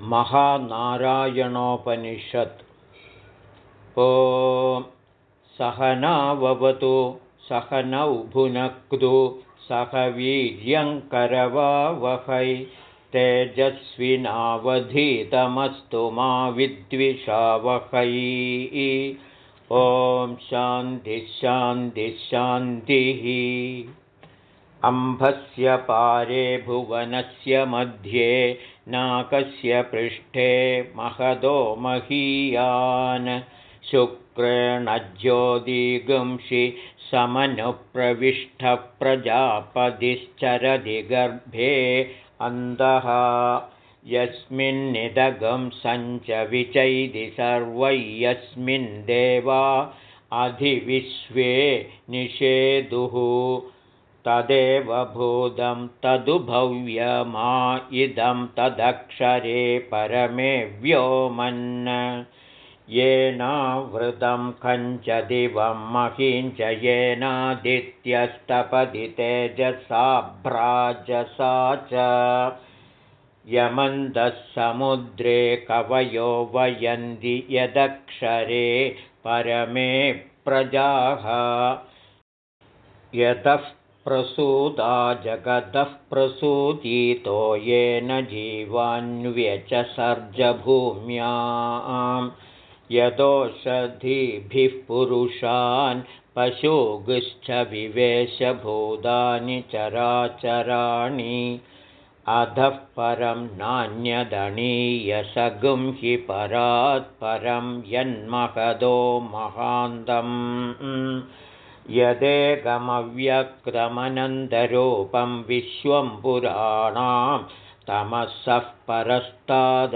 महानारायणोपनिषत्। ॐ सहनावतु सहनौ भुनक्तु सह वीर्यङ्करवावहै तेजस्विनावधीतमस्तु मा विद्विषावहै। ॐ शान्तिः। अम्भस्य पारे भुवनस्य मध्ये नाकस्य पृष्ठे महदो महीयान्। शुक्रेणज्योदिगुंषि समनुप्रविष्टप्रजापदिश्चरदिगर्भे अन्तः। यस्मिन्निदगं सञ्च विचैदि सर्वै यस्मिन् देवा अधिविश्वे निषेदुः तदेव भूतं तदुभव्यमा इदं तदक्षरे परमे व्योमन्। येनावृतं कञ्च दिवं महीञ्च येनादित्यस्तपदि तेजसाभ्राजसा च। यमन्दः समुद्रे कवयो वयन्ति यदक्षरे परमे प्रजाः। यतः प्रसूता जगतः प्रसूतितो येन जीवान्व्यचसर्जभूम्यां यदोषधिभिः पुरुषान् पशुगुश्च विवेशभूतानि चराचराणि। अधः परं नान्यदणीयसगुं हि परात् परं यन्महदो महान्तम् यदेकमव्यक्रमनन्दरूपं विश्वं पुराणां तमसः परस्ताद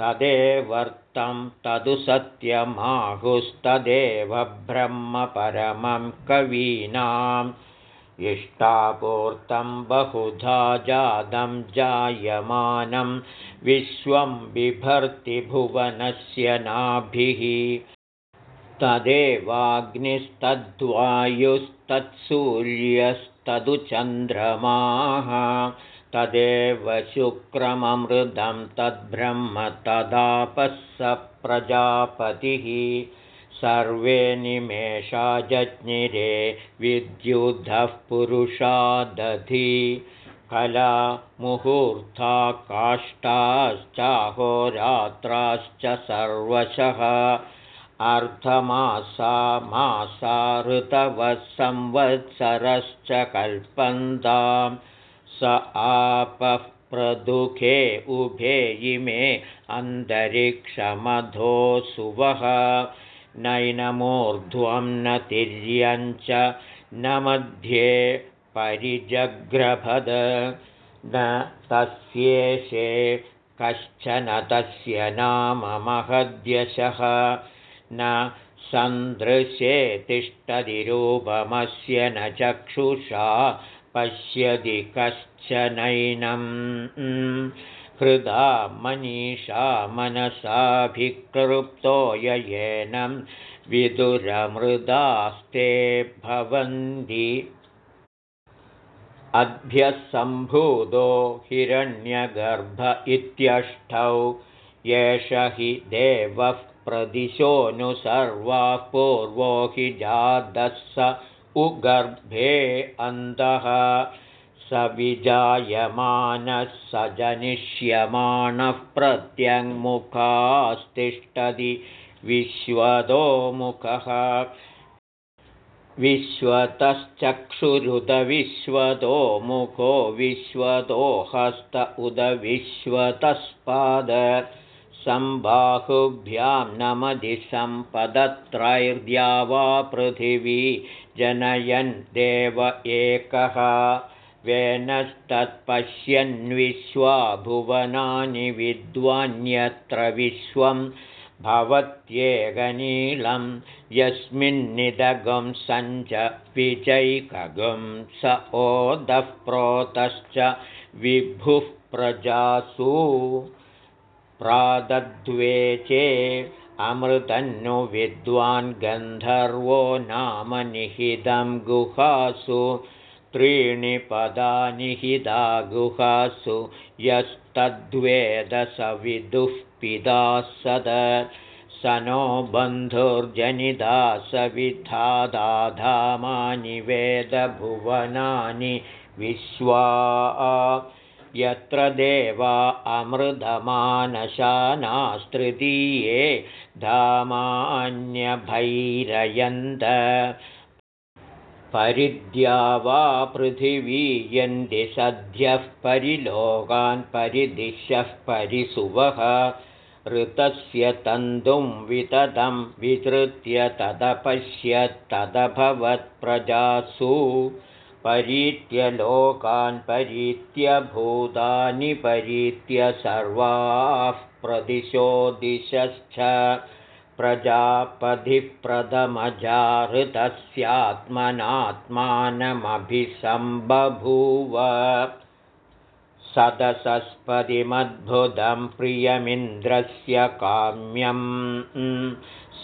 तदेवर्तं तदु सत्यमाहुस्तदेव ब्रह्म परमं कवीनाम् इष्टापूर्तं बहुधा जातं जायमानं विश्वं बिभर्ति भुवनस्य नाभिः तदेवाग्निस्तद्वायुस्तत्सूर्यस्तदु चन्द्रमाः तदेव शुक्रममृदं तद्ब्रह्म तदापः स प्रजापतिः सर्वे निमेषा जज्ञिरे विद्युद्धः पुरुषादधि। कला मुहूर्ता काष्ठाश्चाहोरात्राश्च सर्वशः अर्धमासा मासा ऋतवः संवत्सरश्च कल्पन्तां स आपः प्रदुःखे उभे इमे अन्तरिक्षमधो सुवः नैनमूर्ध्वं न तिर्यञ्च न मध्ये परिजग्रभद। न तस्येषे कश्चन तस्य नाम महद्यशः न सन्दृशे तिष्ठतिरूपमस्य न चक्षुषा पश्यति कश्चनैनम् हृदा मनीषा मनसाभिक्लृप्तो येनं विदुरमृदास्ते भवन्ति। अद्भ्यः सम्भूतो हिरण्यगर्भ इत्यष्टौ एष हि देवः प्रदिशोऽनु सर्वाः पूर्वो हि जातः स उगर्भे अन्तः स विजायमानः स जनिष्यमाणः प्रत्यङ्मुखास्तिष्ठति विश्वतोमुखः विश्वतश्चक्षुरुदविश्वतो मुखो विश्वतो हस्त उदविश्वतस्पाद सम्बाहुभ्यां नमधि सम्पदत्रैर्द्या वा पृथिवी जनयन् देव एकः। वेनस्तत्पश्यन्विश्वा भुवनानि विद्वान्यत्र विश्वं भवत्येकनीलं यस्मिन्निदगं सञ्च विचैकगं स ओदः प्रोतश्च विभुः प्रजासु प्रादद्वे चे अमृतन्नु विद्वान् गन्धर्वो नाम निहितं गुहासु। त्रीणि पदानि हि दागुहासु यस्तद्वेदसविदुः पिदा सद। स नो बन्धुर्जनिदा सविधादाधामानि वेदभुवनानि विश्वा यत्र देवा अमृतमानशानास्तृतीये धामान्यभैरयन्त। परिद्या वा पृथिवी यन्ति सद्यः परिलोकान् परिदिशः परिसुवः ऋतस्य तन्तुं विततं विधृत्य तदभवत्प्रजासु परीत्य लोकान् परीत्य भूतानि परीत्य सर्वाः प्रदिशो दिशश्च प्रजापतिप्रथमजाहृतस्यात्मनात्मानमभिसम्बभूव। सदसस्पतिमद्भुतं प्रियमिन्द्रस्य काम्यं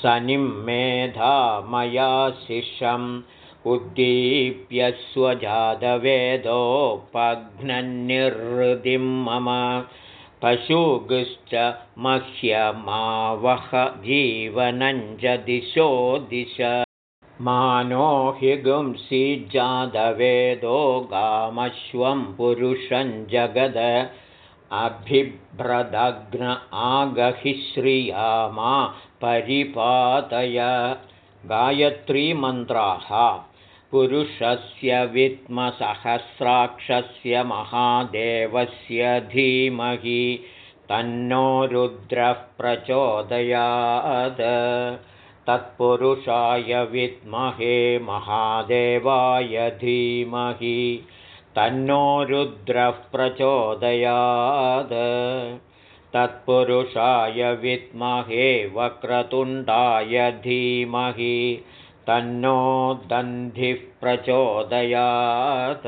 सनिं मेधा मया शिशम् उद्दीप्य स्वजातवेदोपघ्नन्निहृदिं मम पशुगुश्च मह्यमावह जीवनञ्च दिशो। दिश मानो हि गुंसीजादवेदो गामश्वं पुरुषं जगद। अभिभ्रदग्न आगहिश्रियामा परिपातय। गायत्रीमन्त्राः पुरुषस्य विद्मसहस्राक्षस्य महादेवस्य धीमहि तन्नो रुद्रः प्रचोदयात्। तत्पुरुषाय विद्महे महादेवाय धीमहि तन्नो रुद्रः प्रचोदयात्। तत्पुरुषाय विद्महे वक्रतुण्डाय धीमहि तन्नो दन्धिः प्रचोदयात्।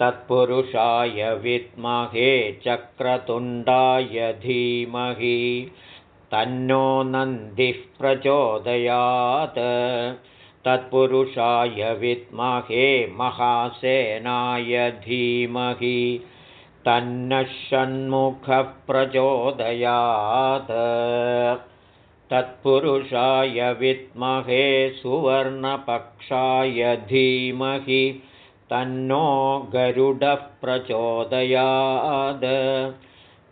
तत्पुरुषाय विद्महे चक्रतुण्डाय धीमहि। तन्नो नन्दिः प्रचोदयात्। तत्पुरुषाय विद्महे महासेनाय धीमहि। तन्नः षण्मुखः प्रचोदयात् तत्पुरुषाय विद्महे सुवर्णपक्षाय धीमहि तन्नो गरुडः प्रचोदयाद्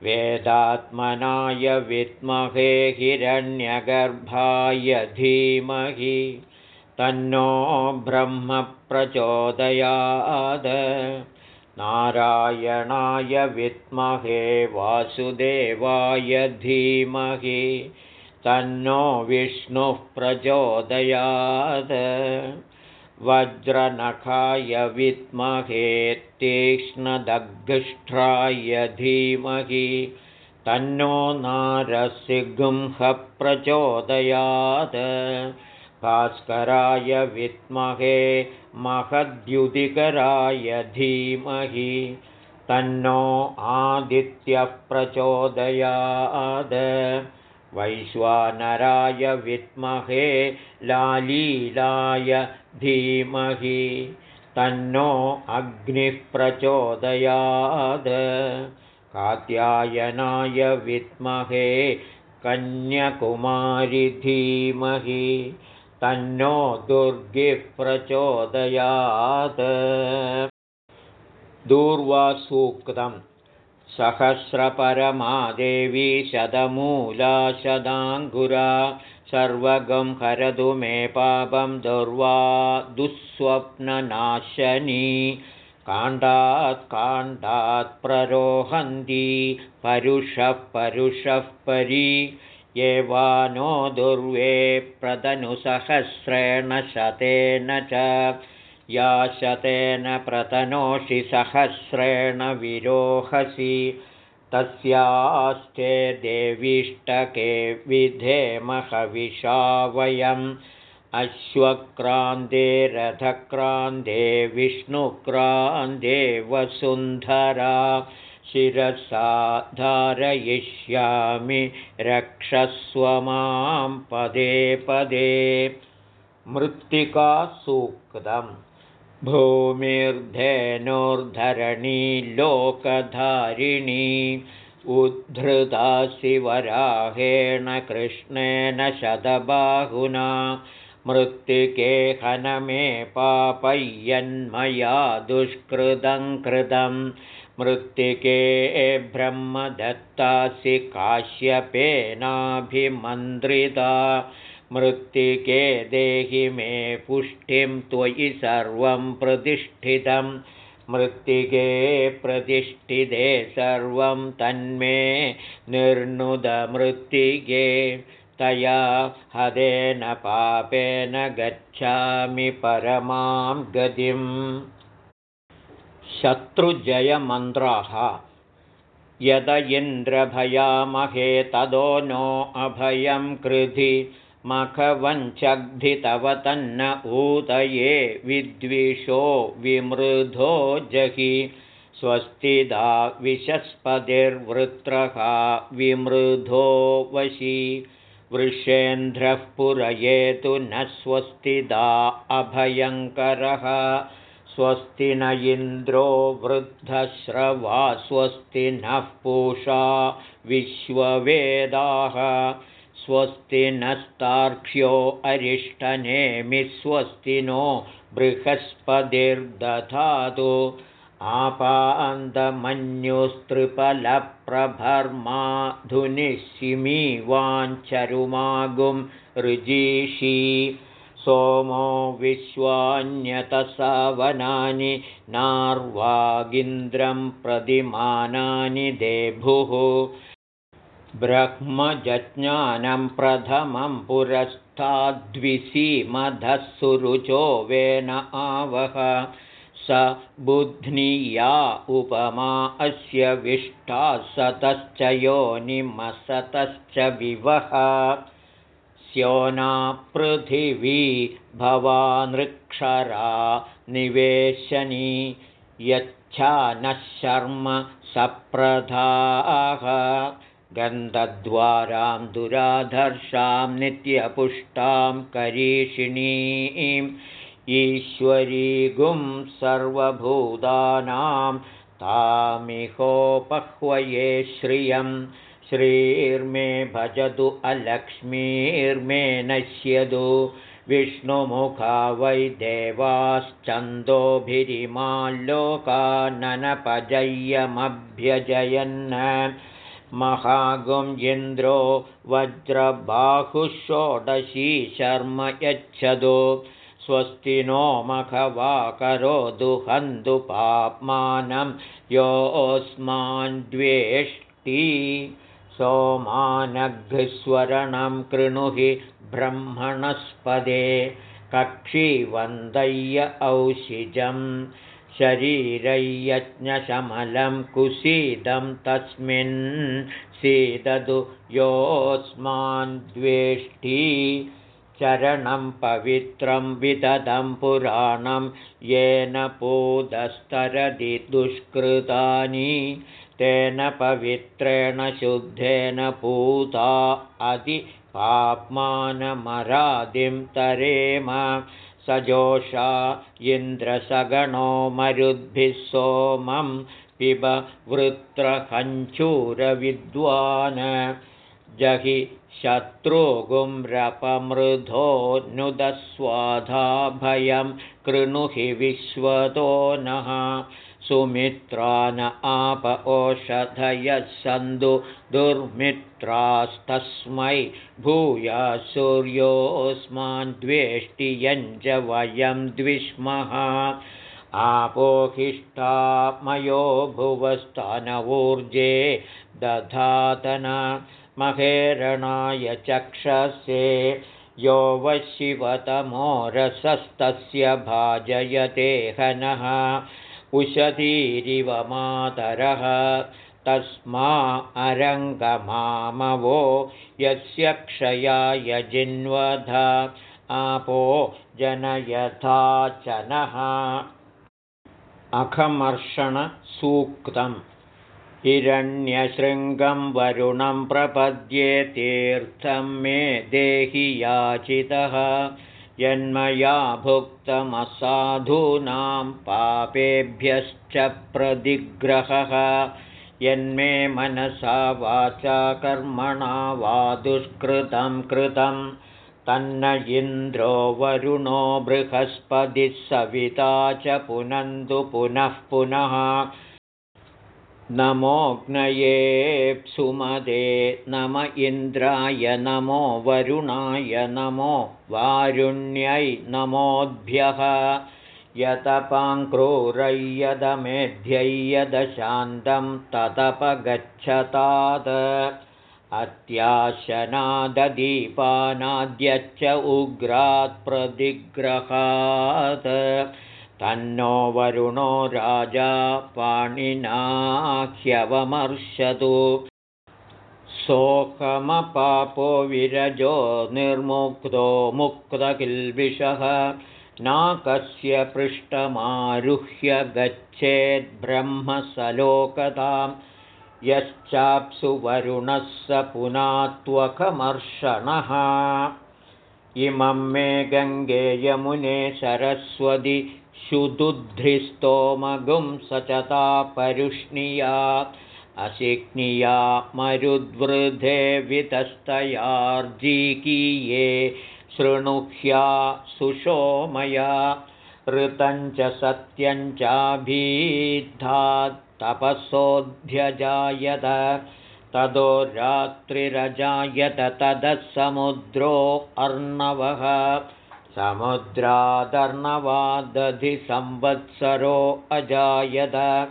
वेदात्मनाय विद्महे हिरण्यगर्भाय धीमहि तन्नो ब्रह्मप्रचोदयाद् नारायणाय विद्महे वासुदेवाय धीमहि तन्नो विष्णुः प्रचोदयात्। वज्रनखाय विद्महे तीक्ष्णदग्ष्ठाय धीमहि। तन्नो प्रचोदयात् भास्कराय विद्महे महद्युदिकराय धीमहि। तन्नो आदित्यः प्रचोदयात् वैश्वानराय विद्महे लालीलाय धीमहि तन्नो अग्निः प्रचोदयाद् कात्यायनाय विद्महे कन्यकुमारि धीमहि तन्नो दुर्गिः प्रचोदयात्। दूर्वासूक्तम् सहस्रपरमादेवी शतमूला शदाङ्गुरा सर्वगं हरतु मे पापं दुर्वा दुःस्वप्ननाशनी। काण्डात् काण्डात् प्ररोहन्ती परुषः परुषः परी। वा नो दुर्वे प्रदनुसहस्रेण शतेन च या शतेन प्रतनोषि सहस्रेण विरोहसि तस्यास्ते देवीष्टके विधेमहविषा वयम्। अश्वक्रान्ते रथक्रान्ते विष्णुक्रान्ते वसुन्धरा शिरसा धारयिष्यामि रक्षस्व मां पदे पदे। मृत्तिकासूक्तम् भूमिर्धेनोर्धरणी लोकधारिणी उद्धृता शिवराहेण कृष्णेन शतबाहुना मृत्तिके हनमे पापय्यन्मया दुष्कृतं कृतं मृत्तिके ब्रह्मदत्तासि काश्यपेनाभिमन्त्रिता मृत्तिके देहि मे पुष्टिं त्वयि सर्वं प्रतिष्ठितं। मृत्तिके प्रतिष्ठिते सर्वं तन्मे निर्णुदमृत्तिके तया हदेन पापेन गच्छामि परमां गतिम् शत्रुजयमन्त्राः यद इन्द्रभयामहे तदो नो अभयं कृधि मखवञ्चग्धितव तन्न ऊतये विद्विषो विमृधो जहि स्वस्तिदा विशस्पतिर्वृत्रः विमृधो वशी वृषेन्द्रः पुरयेतु न स्वस्तिदा अभयङ्करः स्वस्ति न इन्द्रो वृद्धश्रवा स्वस्ति नः पूषा विश्ववेदाः स्वस्ति नस्तार्क्ष्यो अरिष्टनेमि स्वस्ति नो बृहस्पतिर्दधातु। आपान्दमन्युस्त्रिपलप्रभर्माधुनिशिमी वाञ्चरुमागुं ऋजीषी। सोमो विश्वान्यतसवनानि नार्वागिन्द्रं प्रतिमानानि देभुः ब्रह्मजज्ञानं प्रथमं पुरस्ताद्विसीमधः सुरुचो वेन आवह। स बुध्निया उपमा अस्य विष्टा सतश्च योनिमसतश्च विवह। स्योना पृथिवी भवानृक्षरा निवेशनी यच्छा नः शर्म सप्रधाः गन्धद्वारां दुराधर्षां नित्यपुष्टां करीषिणीम् ईश्वरीगुं सर्वभूतानां तामिहोपह्वये श्रियं। श्रीर्मे भजतु अलक्ष्मीर्मे नश्यतु। विष्णुमुखा वै देवाश्चन्दोभिरिमाल्लोकाननपजय्यमभ्यजयन् महागुं इन्द्रो वज्रबाहुषोडशी शर्म यच्छतु स्वस्ति नो मखवा करोतु हन्तु पाप्मानं योऽस्मान्द्वेष्टि सोमानघ्स्वरणं कृणुहि ब्रह्मणस्पदे। कक्षीवन्दय्य औषिजं शरीरयज्ञशमलं कुसीदं तस्मिन् सीदतु योऽस्मान्द्वेष्टि चरणं पवित्रं विदधं पुराणं येन पूदस्तरदि दुष्कृतानि तेन पवित्रेण शुद्धेन पूता पाप्मानमरादिं तरेम सजोषा इन्द्रसगणो मरुद्भिः सोमं पिब वृत्रकञ्चूरविद्वान् जहि शत्रुगुम्रपमृधो नुदस्वाधाभयं कृणुहि विश्वतो नः सुमित्रा न आप ओषधयः सन्तु दुर्मित्रास्तस्मै भूया सूर्योऽस्मान् द्वेष्टियञ्च वयं द्विष्मः। आपोहिष्ठामयो भुवस्तनवूर्जे दधातन महेरणाय चक्षसे यो वशिवतमोरसस्तस्य भाजयते हनः उशतीरिव मातरः तस्मा अरङ्गमामवो यस्य क्षयाय जिन्वध आपो जनयथा च नः अखमर्षणसूक्तम् हिरण्यशृङ्गं वरुणं प्रपद्ये तीर्थं मे देहि याचितः यन्मया भुक्तमसाधूनां पापेभ्यश्च प्रतिग्रहः। यन्मे मनसा वाचा कर्मणा वा दुष्कृतं कृतं। तन्न इन्द्रो वरुणो बृहस्पतिः सविता च पुनन्तु पुनः पुनः नमोऽग्नयेऽप्सुमदे नम इन्द्राय नमो वरुणाय नमो वारुण्यै नमोऽभ्यः यदशान्तं तदपगच्छतात् अत्याशनाददीपानाद्यच्च उग्रात् प्रतिग्रहात् तन्नो वरुणो राजा पाणिनाह्यवमर्शतु सोऽहमपापो विरजो निर्मुक्तो मुक्तकिल्बिषः नाकस्य पृष्ठमारुह्य गच्छेद्ब्रह्मसलोकतां यश्चाप्सु वरुणः स पुनात्वकमर्षणः इमं मे गङ्गे यमुने सरस्वति शुदुद्ध्रिस्तोमगुं सचता परुष्णिया अशिक्निया मरुद्वृधे वितस्तयार्जिकीये शृणुह्या सुषोमया ऋतञ्च तपसोऽध्यजायत तदो रात्रिरजायत ततः समुद्रो अर्णवः समुद्रादर्णवादधिसंवत्सरो अजायत।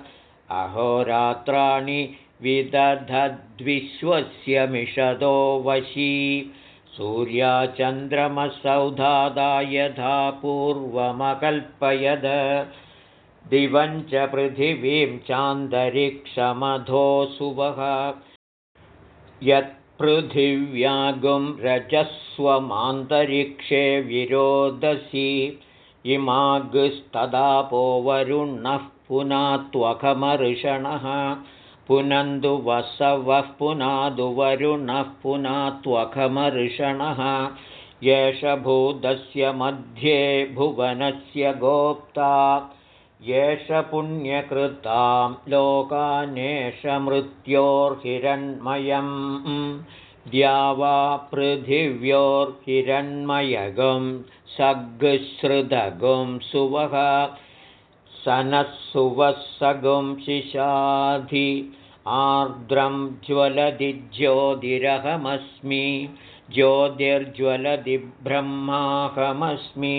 अहोरात्राणि विदधद्विश्वस्य मिषदो वशी। सूर्याचन्द्रमसौधादा यथा पूर्वमकल्पयद दिवं च पृथिवीं चान्दरिक्षमधोऽसुवः यत्पृथिव्यागुं रजस्वमान्तरिक्षे विरोदसी इमागुस्तदापो वरुणः पुनात्वखमर्षणः पुनन्दु वसवः पुनादुवरुणः पुनात्वखमर्षणः एष भूतस्य मध्ये भुवनस्य गोप्ता एष पुण्यकृतां लोकानेष मृत्योर्हिरण्मयं द्यावा पृथिव्योर्हिरण्मयगं सग्श्रुदगुं सुवः सनः सुवः शिशाधि आर्द्रं ज्वलति ज्योतिरहमस्मि ज्योतिर्ज्वलति ब्रह्माहमस्मि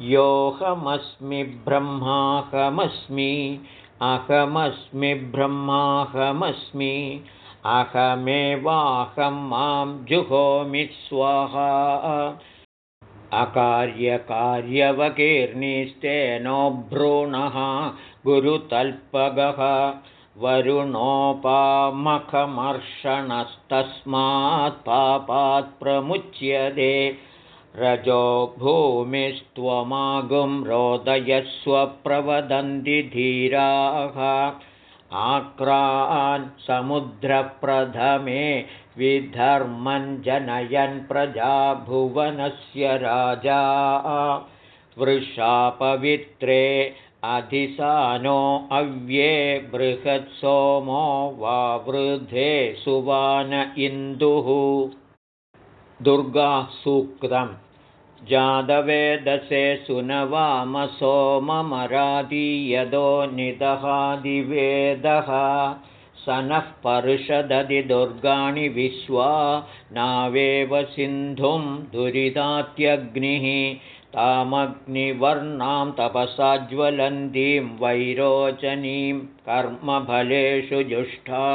योऽहमस्मि ब्रह्माहमस्मि अहमस्मि ब्रह्माहमस्मि अहमेवाहं मां जुहोमि स्वाहा। अकार्यकार्यवकीर्णिस्तेनो भ्रूणः गुरुतल्पगः वरुणोपामखमर्षणस्तस्मात् पापात् प्रमुच्यते रजो भूमिस्त्वमागुं रोदयस्वप्रवदन्ति धीराः। आक्रान् समुद्रप्रथमे विधर्मञ्जनयन् प्रजाभुवनस्य राजा। वृषापवित्रे अधिसानो अव्ये बृहत्सोमो वा वृधे सुवान इन्दुः। दुर्गासूक्तम् जादवेदसे सुनवामसोममरादीयदो निदहादिवेदः। स नः पर्षदधि दुर्गाणि विश्वा नावेव सिन्धुं दुरितात्यग्निः तामग्निवर्णां तपसा ज्वलन्तीं वैरोचनीं कर्मफलेषु जुष्टा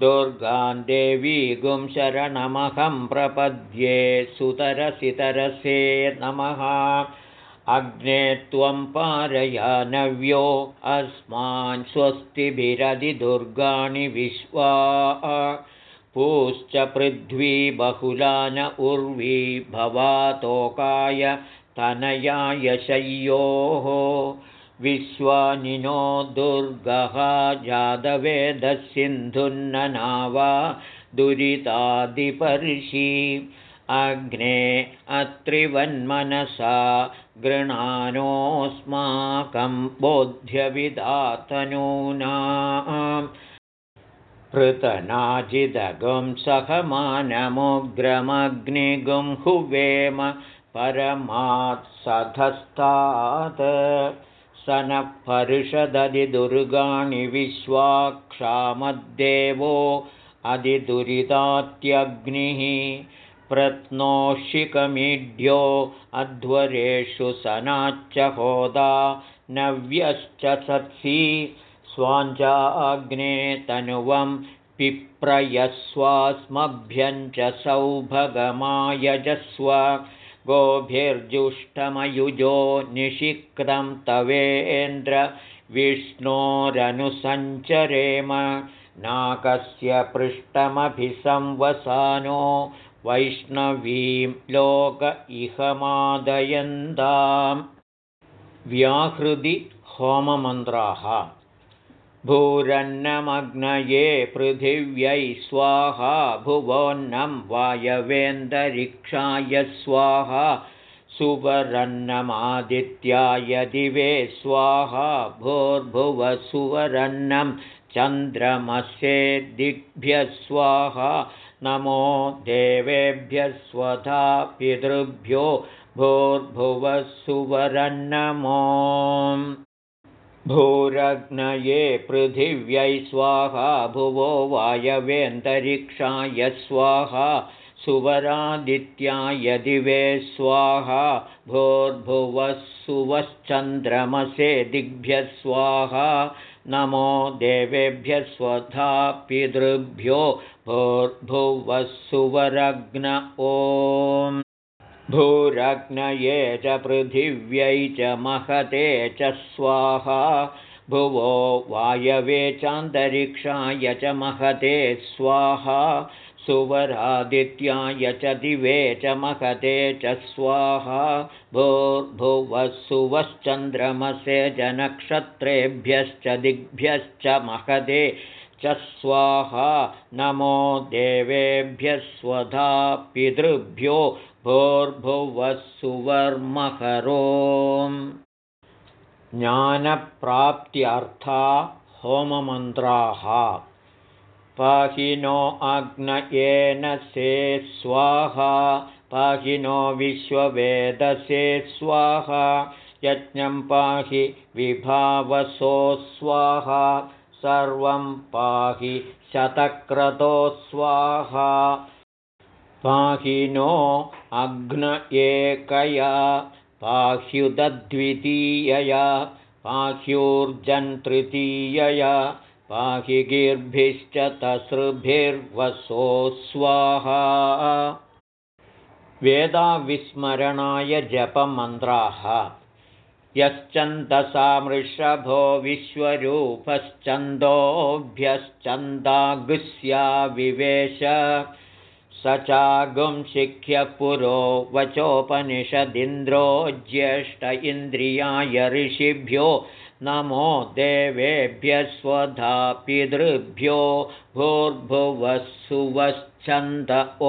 दुर्गां देवीगुं शरणमहं प्रपद्ये सुतरसितरसे नमः। अग्ने त्वं पारयानव्यो अस्मान् स्वस्तिभिरधिदुर्गाणि विश्वा। पूश्च पृथ्वी बहुलान उर्वी भवातोकाय तनयाय शय्योः विश्वानिनो दुर्गः जादवेदसिन्धुन्ननावा दुरितादिपर्षि। अग्ने अत्रिवन्मनसा गृणानोऽस्माकं बोध्यविदातनूना पृतनाजिदगुं सहमानमुग्रमग्निगुं हुवेम परमात्सधस्तात् स नः परिषदधिदुर्गाणि विश्वाक्षामद्देवो अधिदुरितात्यग्निः प्रत्नोषिकमीढ्यो अध्वरेषु सनाच्च होदा नव्यश्च सत्सि स्वाञ्चाग्ने तनुवं पिप्रयस्वास्मभ्यञ्च सौभगमायजस्व गोभिर्जुष्टमयुजो निषिक्तं तवेन्द्र विष्णोरनुसञ्चरेम नाकस्य पृष्ठमभिसंवसानो वैष्णवीं लोक इहमादयन्तां व्याहृदि होममन्त्राः भूरन्नमग्नये पृथिव्यै स्वाहा भुवोन्नं वायवेन्दरिक्षाय स्वाहा सुवरन्नमादित्याय दिवे स्वाहा भूर्भुवसुवरन्नं चन्द्रमसे दिग्भ्यः स्वाहा नमो देवेभ्यः स्वधा पितृभ्यो भूर्भुवसुवरन्नमो भूरग्नये पृथिव्यै स्वाहा भुवो वायवेऽन्तरिक्षाय स्वाहा सुवरादित्याय दिवे स्वाहा भूर्भुवः सुवश्चन्द्रमसे दिग्भ्यः स्वाहा नमो देवेभ्यः स्वधा पितृभ्यो भूर्भुवः सुवरग्न ॐ भूरग्नये च पृथिव्यै च महते च स्वाहा। भुवो वायवे चान्तरिक्षाय च महते स्वाहा। सुवरादित्याय च दिवे च महते च स्वाहा। भूर्भुवः सुवश्चन्द्रमसे नक्षत्रेभ्यश्च दिग्भ्यश्च महते च स्वाहा। नमो देवेभ्यः स्वधा पितृभ्यो भोर्भुवः सुवर्मकरो ज्ञानप्राप्त्यर्था होममन्त्राः। पाहि नो अग्नयेन से स्वाहा पाहि नो विश्ववेदसे स्वाहा यज्ञं पाहि विभावसो स्वाहा सर्वं पाहि शतक्रतो स्वाहा पाहि नो अग्न एकया पाह्युदद्वितीयया पाह्यूर्जन्तृतीयया पाहि गिर्भिश्च तसृभिर्वसो स्वाहा। वेदाविस्मरणाय जपमन्त्राः यश्चन्दसामृषभो विश्वरूपश्चन्दोभ्यश्चन्दागुस्या विवेश स चागुंशिख्य पुरो वचोपनिषदिन्द्रो ज्येष्ठ इन्द्रियाय ऋषिभ्यो नमो देवेभ्यः स्वधा पितृभ्यो भूर्भुवस्सुवश्चन्द ॐ।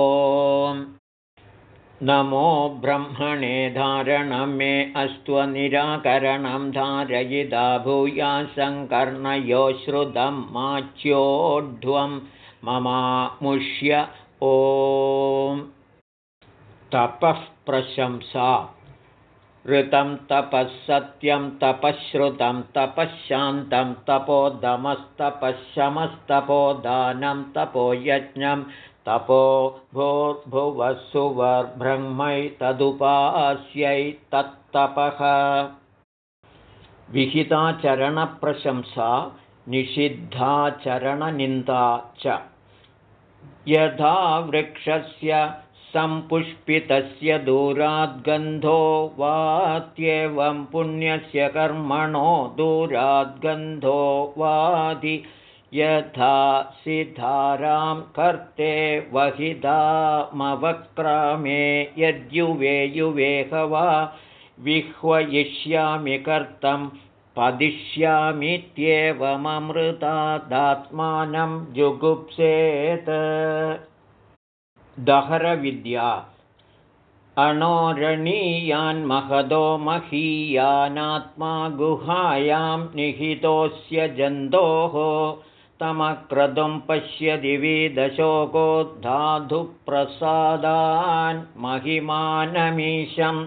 नमो ब्रह्मणे धारणं मे अस्त्वनिराकरणं धारयिदा भूया सङ्कर्णयो श्रुतं माच्योढ्वं ममामुष्य ॐ तपः प्रशंसा। ऋतं तपः सत्यं तपःश्रुतं तपःशान्तं तपोदमस्तपःशमस्तपोदानं तपोयज्ञं तपो भूर्भुवसुवर्ब्रह्मैतदुपास्यै तत्तपः। विहिताचरणप्रशंसा निषिद्धाचरणनिन्दा च यथा वृक्षस्य सम्पुष्पितस्य दूराद्गन्धो वात्येवं पुण्यस्य कर्मणो दूराद्गन्धो वादि यथा सिधारां कर्ते वहिदामवक्रामे यद्युवे युवेह वा विह्वयिष्यामि कर्तं पदिष्यामित्येवममृतादात्मानं जुगुप्सेत्। दहरविद्या अणोरणीयान्महदो महीयानात्मा गुहायां निहितोऽस्य जन्तोः तमक्रतुं पश्यति विदशोकोद्धाधुप्रसादान् महिमानमीशं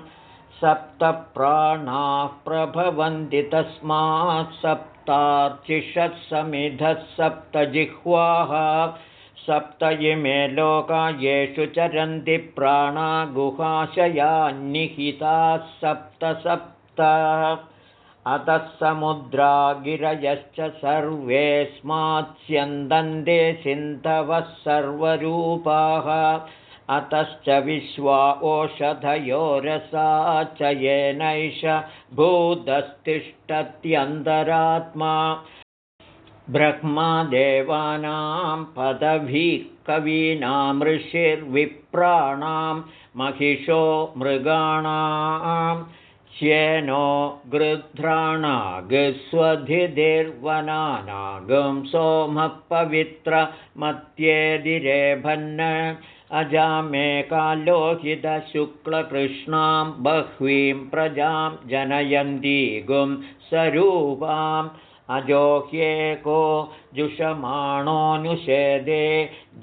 सप्तप्राणाः प्रभवन्ति तस्मात् सप्तार्चिषः समिधः सप्तजिह्वाः। सप्त इमे लोका येषु चरन्ति प्राणा गुहाशयान्निहिताः सप्त सप्त। अतः समुद्रा गिरयश्च सर्वेऽस्मात्स्यन्दन्ते सिन्धवः सर्वरूपाः अतश्च विश्वा ओषधयोरसा च येनैष भूतस्तिष्ठत्यन्तरात्मा। ब्रह्मादेवानां पदभिः कवीनां ऋषिर्विप्राणां महिषो मृगाणां श्येनो गृध्राणागस्वधिर्वनानागं सोमः पवित्रमत्येदिरेभन् अजामेकालोहितशुक्लकृष्णां बह्वीं प्रजां जनयन्ती गुं स्वरूपाम् अजोह्येको जुषमाणोऽनुषेदे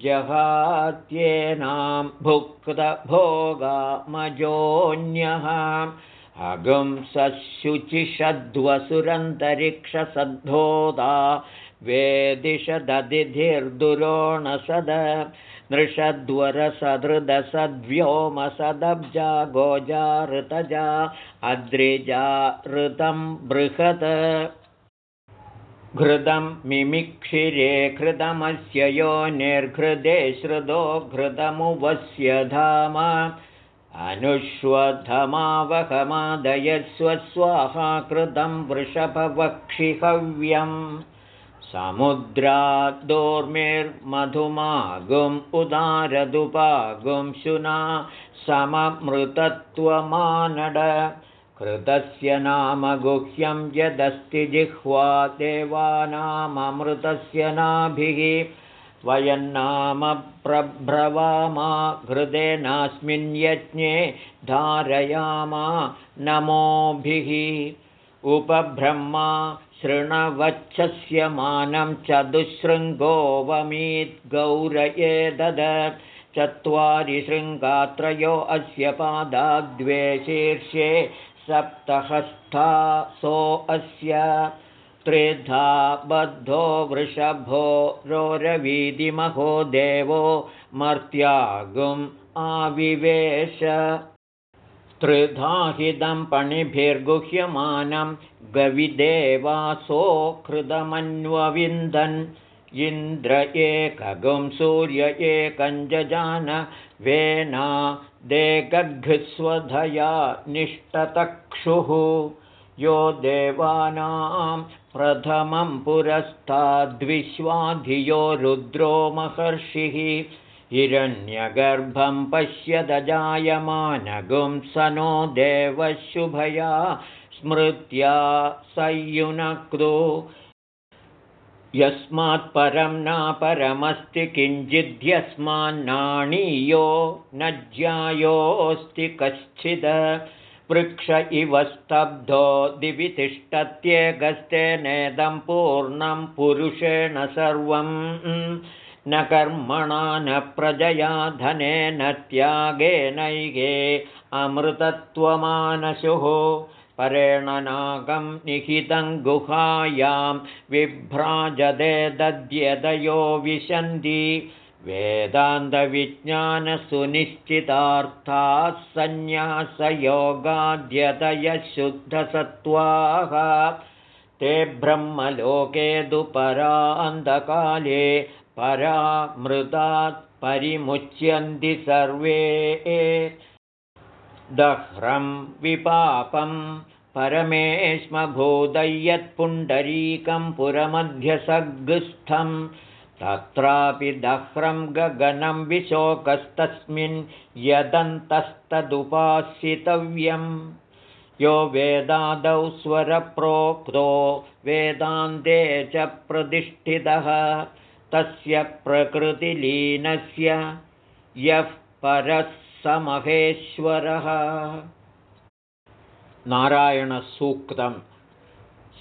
जहात्येनां भुक्तभोगामजोऽन्यः। अगं सशुचिषद्वसुरन्तरिक्षसद्धोदा वेदिषदधिर्दुरोणसद नृषद्वरसदृदसद्व्योमसदब्जा गोजा ऋतजा अद्रिजा ऋतं बृहत्। घृतं मिमिक्षिरे घृतमस्य यो निर्घृदे श्रुतो घृतमुवस्य धाम। अनुष्वधमावहमादयस्व स्वाहा कृतं वृषभवक्षिहव्यं समुद्राद्दोर्मिर्मधुमागुम् उदारदुपागुं शुना सममृतत्वमानड। कृतस्य नाम गुह्यं यदस्ति जिह्वा देवानाममृतस्य नाभिः। वयन्नाम प्रभ्रवामा हृदेनास्मिन् यज्ञे धारयामा नमोभिः। उपब्रह्मा शृणवच्छस्य मानं चतुशृङ्गोवमीद्गौरये दद चत्वारि शृङ्गात्रयो अस्य पादाद्वे शीर्षे सप्तहस्था सो अस्य। त्रिधा बद्धो वृषभो रोरवीदिमहो देवो मर्त्यागुम् आविवेश त्रिधाहिदं पणिभिर्गुह्यमानं गविदेवासो कृतमन्वविन्दन्। इन्द्र एकगुं सूर्य एकञ्जजान वेना देगघ्स्वधया निष्टतक्षुः यो देवानां प्रथमं पुरस्ताद्विश्वाधियो रुद्रो महर्षिः हिरण्यगर्भं पश्यदजायमानगुं स नो देवशुभया स्मृत्या संयुनक्तो। यस्मात्परं नापरमस्ति किञ्चिद्यस्मान्नाणीयो न ज्यायोऽस्ति कश्चिद। वृक्ष इव स्तब्धो दिवि तिष्ठत्येकस्तेनेदं पूर्णं पुरुषेण सर्वं न कर्मणा न प्रजया धनेन त्यागेनैगे अमृतत्वमानशुः परेण नागं निहितं गुहायां विभ्राजदे दद्यदयो विशन्ति। वेदान्तविज्ञानसुनिश्चितार्थाः सन्न्यासयोगाद्यतयशुद्धसत्त्वाः ते ब्रह्मलोके दुपरान्धकाले परामृतात् परिमुच्यन्ति सर्वे। दह्रं विपापं परमेश्मभूदय्यत्पुण्डरीकं पुरमध्यसग्स्थं तत्रापि दह्रं गगनं विशोकस्तस्मिन् यदन्तस्तदुपासितव्यं यो वेदादौ स्वरप्रोक्तो वेदान्ते च प्रतिष्ठितः तस्य प्रकृतिलीनस्य यः परः स महेश्वरः नारायणसूक्तम्।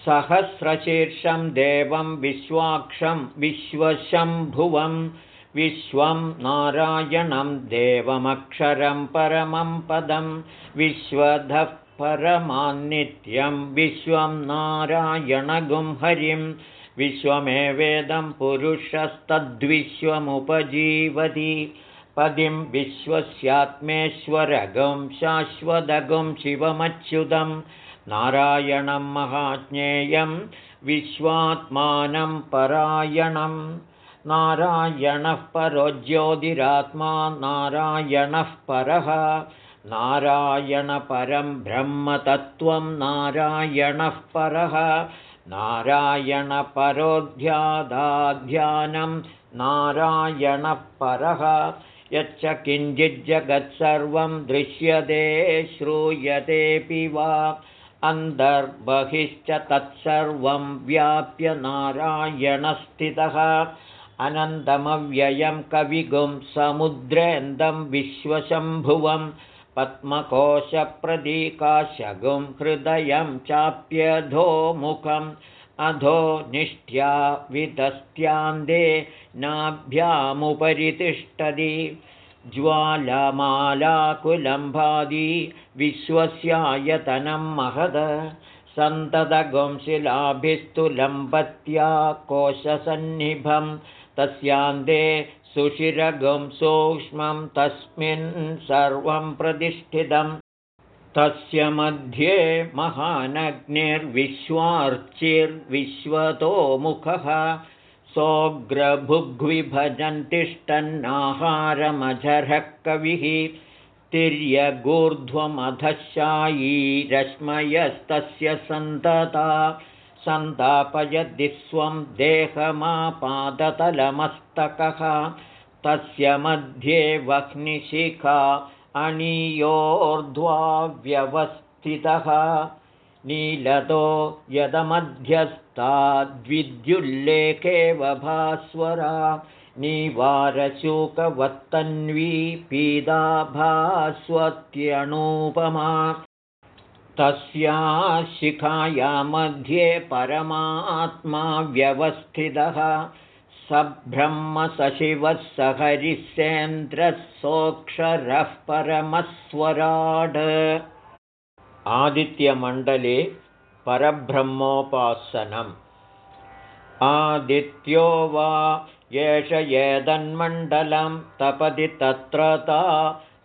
सहस्रशीर्षं देवं विश्वाक्षं विश्वशम्भुवं विश्वं नारायणं देवमक्षरं परमं पदं विश्वधः परमान्नित्यं विश्वं नारायणगुं हरिं विश्वमेवेदं पुरुषस्तद्विश्वमुपजीवति। पदिं विश्वस्यात्मेश्वरगं शाश्वतगुं शिवमच्युतं। नारायणं महाज्ञेयं विश्वात्मानं परायणं नारायणः परो ज्योतिरात्मा नारायणः परः। नारायणपरं ब्रह्मतत्त्वं नारायणः परः नारायणपरोध्यादाध्यानं नारायणः परः यच्च किञ्चिज्जगत्सर्वं दृश्यते श्रूयतेऽपि वा। अन्तर्बहिश्च तत्सर्वं व्याप्य नारायणस्थितः। अनन्तमव्ययं कविगुं समुद्रेन्दं विश्वशम्भुवम् पद्मकोशप्रदीकाशगुं हृदयं चाप्यधोमुखम् अधो निष्ठ्या विदस्त्यान्दे नाभ्यामुपरि तिष्ठति। ज्वालमालाकुलम्भादि विश्वस्यायतनं महद। सन्ततगुंशिलाभिस्तुलम्बत्या कोशसन्निभं तस्यान्ते सुशिरगं सूक्ष्मं तस्मिन् सर्वं प्रतिष्ठितं। तस्य मध्ये महानग्निर्विश्वार्चिर्विश्वतो मुखः। सोऽग्रभुग्विभजन् तिष्ठन्नाहारमझरः कविः तिर्यगूर्ध्वमधशायीरश्मयस्तस्य सन्तता सन्तापयदि स्वं देहमापादतलमस्तकः तस्य मध्ये वह्निशिखा अणीयोर्ध्वा व्यवस्थितः नीलतो यदमध्यस्ताद्विद्युल्लेखेव भास्वरा निवारशूकवत्तन्वी पीदा भास्वत्यणूपमा तस्या शिखाया मध्ये परमात्मा व्यवस्थितः। स ब्रह्म स हरिसेन्द्रः सोऽक्षरः परमस्वराड् आदित्यमण्डले परब्रह्मोपासनम्। आदित्यो वा एष एतन्मण्डलं तपति तत्र ता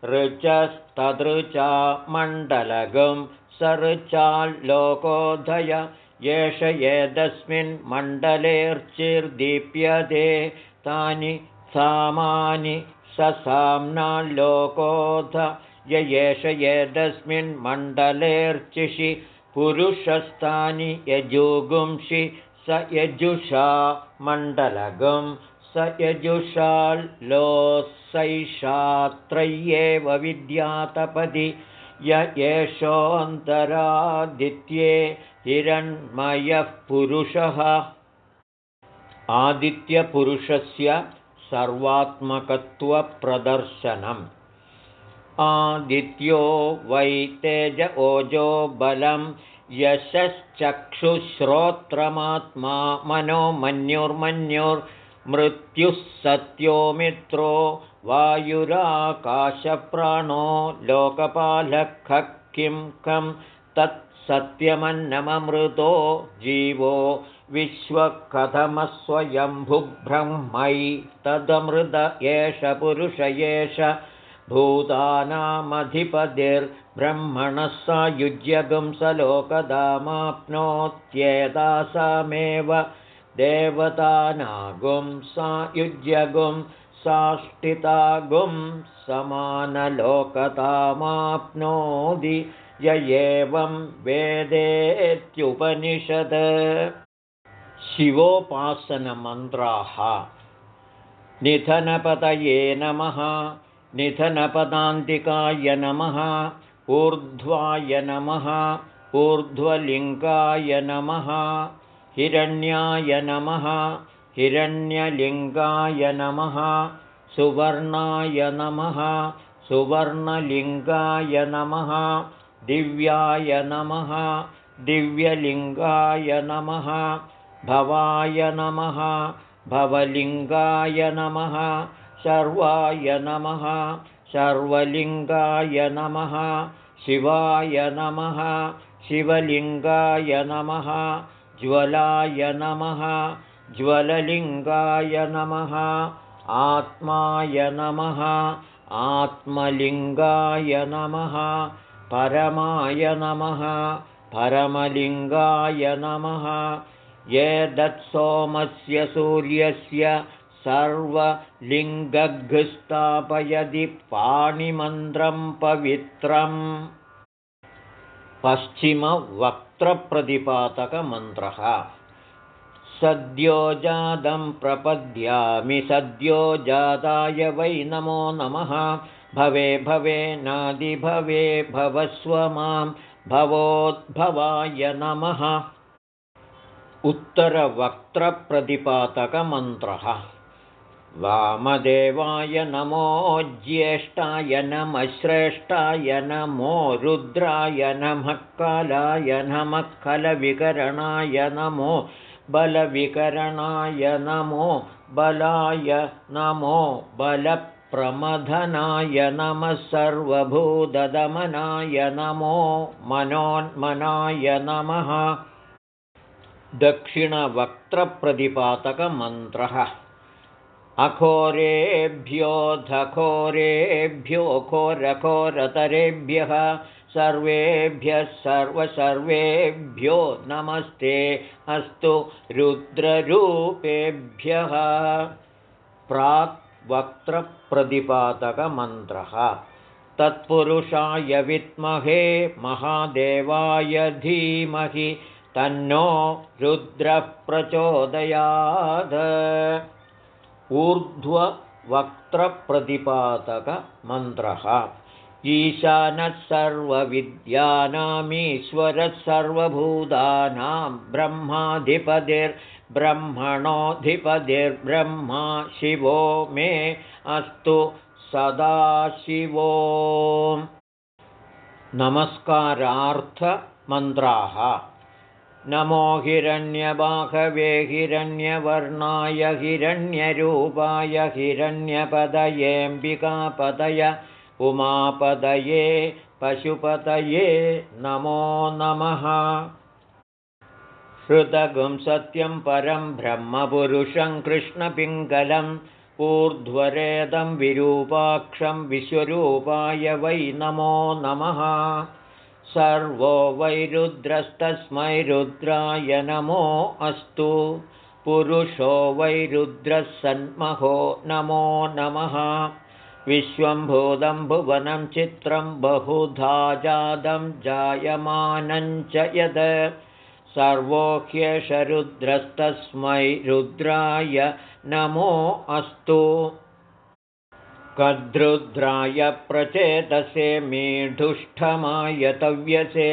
ऋचस्तदृचा मण्डलगं सर्चाल्लोकोदय। एष एतस्मिन् मण्डलेऽर्चिर्दीप्यते। तानि सामानि ससाम्नाल्लोकोध एष एतस्मिन् मण्डलेऽर्चिषि पुरुषस्थानि यजुगुंषि। स यजुषा मण्डलगं। स यजुषाल्लोसैषात्रय्येव विद्यातपदि य एषोऽन्तरादित्ये हिरण्मयः पुरुषः। आदित्यपुरुषस्य सर्वात्मकत्वप्रदर्शनम्। आदित्यो वै तेज ओजो बलं यशश्चक्षुश्रोत्रमात्मा मनो मन्युर्मन्युर्मृत्युः सत्यो मित्रो वायुराकाशप्राणो लोकपालः किं कं तत्सत्यमन्नममृतो जीवो विश्वकथमस्वयम्भुब्रह्मै तदमृद एष पुरुष एष भूतानामधिपतिर्ब्रह्मणः सायुज्यगं स लोकदामाप्नोत्येतासामेव देवतानागुं सायुज्यगुं साष्टितागुं समानलोकतामाप्नोति य एवं वेदेत्युपनिषद। शिवोपासनमन्त्राः। निधनपतये नमः। निधनपदान्तिकाय नमः। ऊर्ध्वाय नमः। ऊर्ध्वलिङ्गाय नमः। हिरण्याय नमः हिरण्यलिङ्गाय नमः सुवर्णाय नमः सुवर्णलिङ्गाय नमः दिव्याय नमः दिव्यलिङ्गाय नमः भवाय नमः भवलिङ्गाय नमः सर्वाय नमः सर्वलिङ्गाय नमः शिवाय नमः शिवलिङ्गाय नमः ज्वलाय नमः ज्वललिङ्गाय नमः आत्माय नमः आत्मलिङ्गाय नमः परमाय नमः परमलिङ्गाय नमः। ये दत्सोमस्य सूर्यस्य सर्वलिङ्गस्थापयति पाणिमन्त्रं पवित्रम्। पश्चिमवक्त्रप्रतिपातकमन्त्रः सद्यो जातं प्रपद्यामि सद्यो जाताय वै नमो नमः। भवे भवे नादिभवे भवस्व मां। भवोद्भवाय नमः। उत्तरवक्त्रप्रतिपातकमन्त्रः। वामदेवाय नमो ज्येष्ठाय नमः श्रेष्ठाय नमो रुद्राय नमः कालाय नमः खलविकरणाय नमो बलविकरणाय नमो बलाय नमो बलप्रमथनाय नमः सर्वभूतदमनाय नमो मनोन्मनाय नमः। दक्षिणवक्त्रप्रतिपातकमन्त्रः अघोरेभ्यो घोरघोरतरेभ्यः सर्वेभ्यः सर्वसर्वेभ्यो नमस्ते अस्तु रुद्ररूपेभ्यः। प्राक्वक्त्रप्रतिपातकमन्त्रः तत्पुरुषाय विद्महे महादेवाय धीमहि तन्नो रुद्रः प्रचोदयात् ऊर्ध्ववक्त्रप्रतिपातकमन्त्रः ईशानः सर्वविद्यानामीश्वरः सर्वभूतानां ब्रह्माधिपतिर्ब्रह्मणोऽधिपतिर्ब्रह्मा शिवो मे अस्तु सदाशिवो नमस्कारार्थमन्त्राः। नमो हिरण्यबाहवे हिरण्यवर्णाय हिरण्यरूपाय हिरण्यपदयेऽम्बिकापदय उमापदये पशुपतये नमो नमः। हृदगुं सत्यं परं ब्रह्मपुरुषं कृष्णपिङ्गलम् ऊर्ध्वरेदं विरूपाक्षं विश्वरूपाय वै नमो नमः। सर्वो वैरुद्रस्तस्मै रुद्राय नमो अस्तु। पुरुषो वैरुद्रः सन्महो नमो नमः विश्वम्भूतं भुवनं चित्रं बहुधा जातं जायमानञ्च यद् सर्वो ह्येषरुद्रस्तस्मै रुद्राय नमो अस्तु। कद्रुद्राय प्रचेतसे मीढुष्ठमाय तव्यसे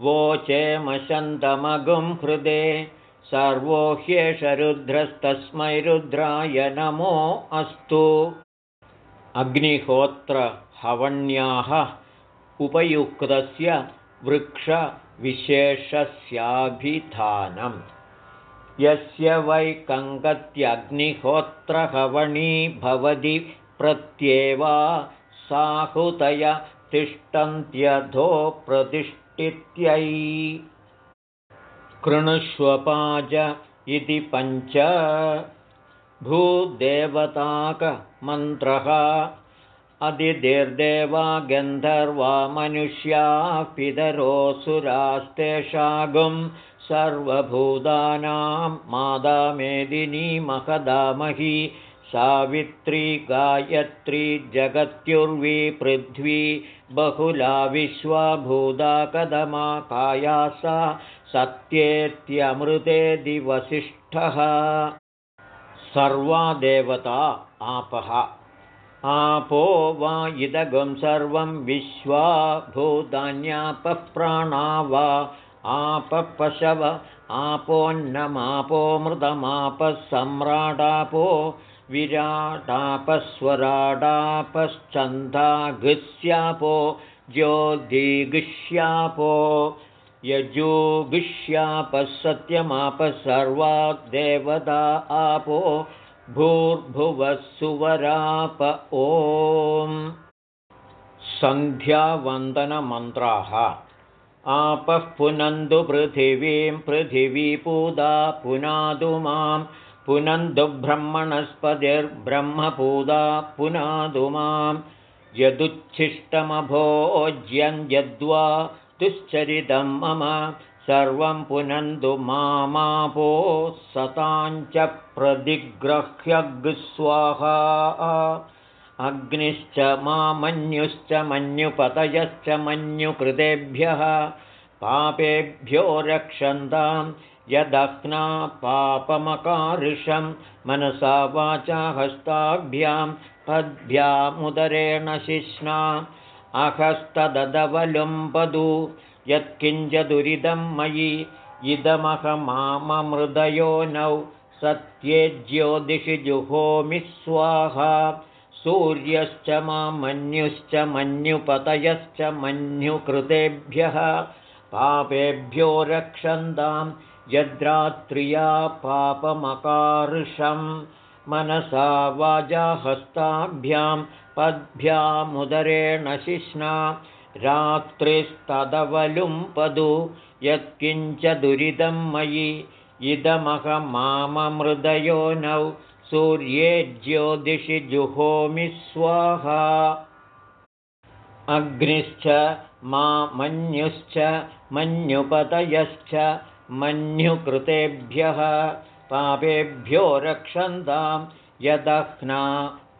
वोचेमशन्तमगुं हृदे सर्वो ह्येषरुद्रस्तस्मै रुद्राय नमो अस्तु अग्निहोत्रहवण्याः उपयुक्तस्य वृक्षविशेषस्याभिधानम्। यस्य वै कङ्कत्यग्निहोत्रहवणी भवति प्रत्येवा साहुतय तिष्ठन्त्यधो प्रतिष्ठित्यै। कृणुष्वपाज इति पञ्च भूदेवताकमन्त्रः। अदितिर्देवा गन्धर्वा मनुष्याः पितरोऽसुरास्तेषागुं सर्वभूतानां मादामेदिनी महदामही। सावित्री गायत्री जगत्युर्वी पृथ्वी बहुला विश्वाभूता कदमा काया सा सत्येत्यमृते दिवसिष्ठः सर्वा देवता आपः। आपो वा इदगं सर्वं विश्वा भूतान्यापः प्राणा वा। आपः आपोन्नमापो मृतमापः सम्राडापो विराटापस्वराडापश्चन्दाघुस्यापो ज्योतिघिष्यापो यजोगिष्यापः सत्यमापः सर्वाग्देवता आपो भूर्भुवः सुवराप ॐ। सन्ध्यावन्दनमन्त्राः। आपः पुनन्दु पृथिवीं पृथिवीपूदा पुनादु मां। पुनन्दु ब्रह्मणस्पतिर्ब्रह्मपूदा पुनादु मां। यदुच्छिष्टमभोज्यं यद्वा दुश्चरितं मम सर्वं पुनन्दु मामापो सताञ्च प्रतिग्रह्यग्स्वाहा। अग्निश्च मामन्युश्च मन्युपतयश्च मन्युकृतेभ्यः पापेभ्यो रक्षन्तां यदग्ना पापमकारिषं मनसा वाचा हस्ताभ्यां पद्भ्यामुदरेण शिष्णा अहस्तदवलुम्पदु यत्किञ्चदुरिदं मयि नौ सत्ये ज्योतिषि जुहोमि स्वाहा सूर्यश्च मामन्युश्च मन्युपतयश्च मन्युकृतेभ्यः पापेभ्यो रक्षन्तां यद्रात्र्या पापमकार्षं मनसा वाजाहस्ताभ्यां पद्भ्यामुदरेण शिष्णा रात्रिस्तदवलुम्पदु यत्किञ्च दुरिदं मयि नौ सूर्ये ज्योतिषि जुहोमि स्वाहा। अग्निश्च मा मन्युश्च मन्युपतयश्च मन्युकृतेभ्यः पापेभ्यो रक्षन्तां यदह्ना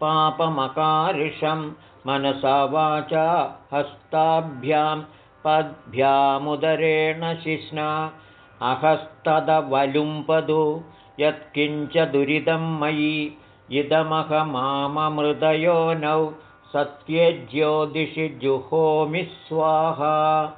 पापमकारिषं मनसा वाचा हस्ताभ्यां पद्भ्यामुदरेण शिष्णा। अहस्तदवलुम्पदु यत्किञ्च दुरिदं मयि। इदमहमाममृदयो नौ सत्ये ज्योतिषि जुहोमि स्वाहा।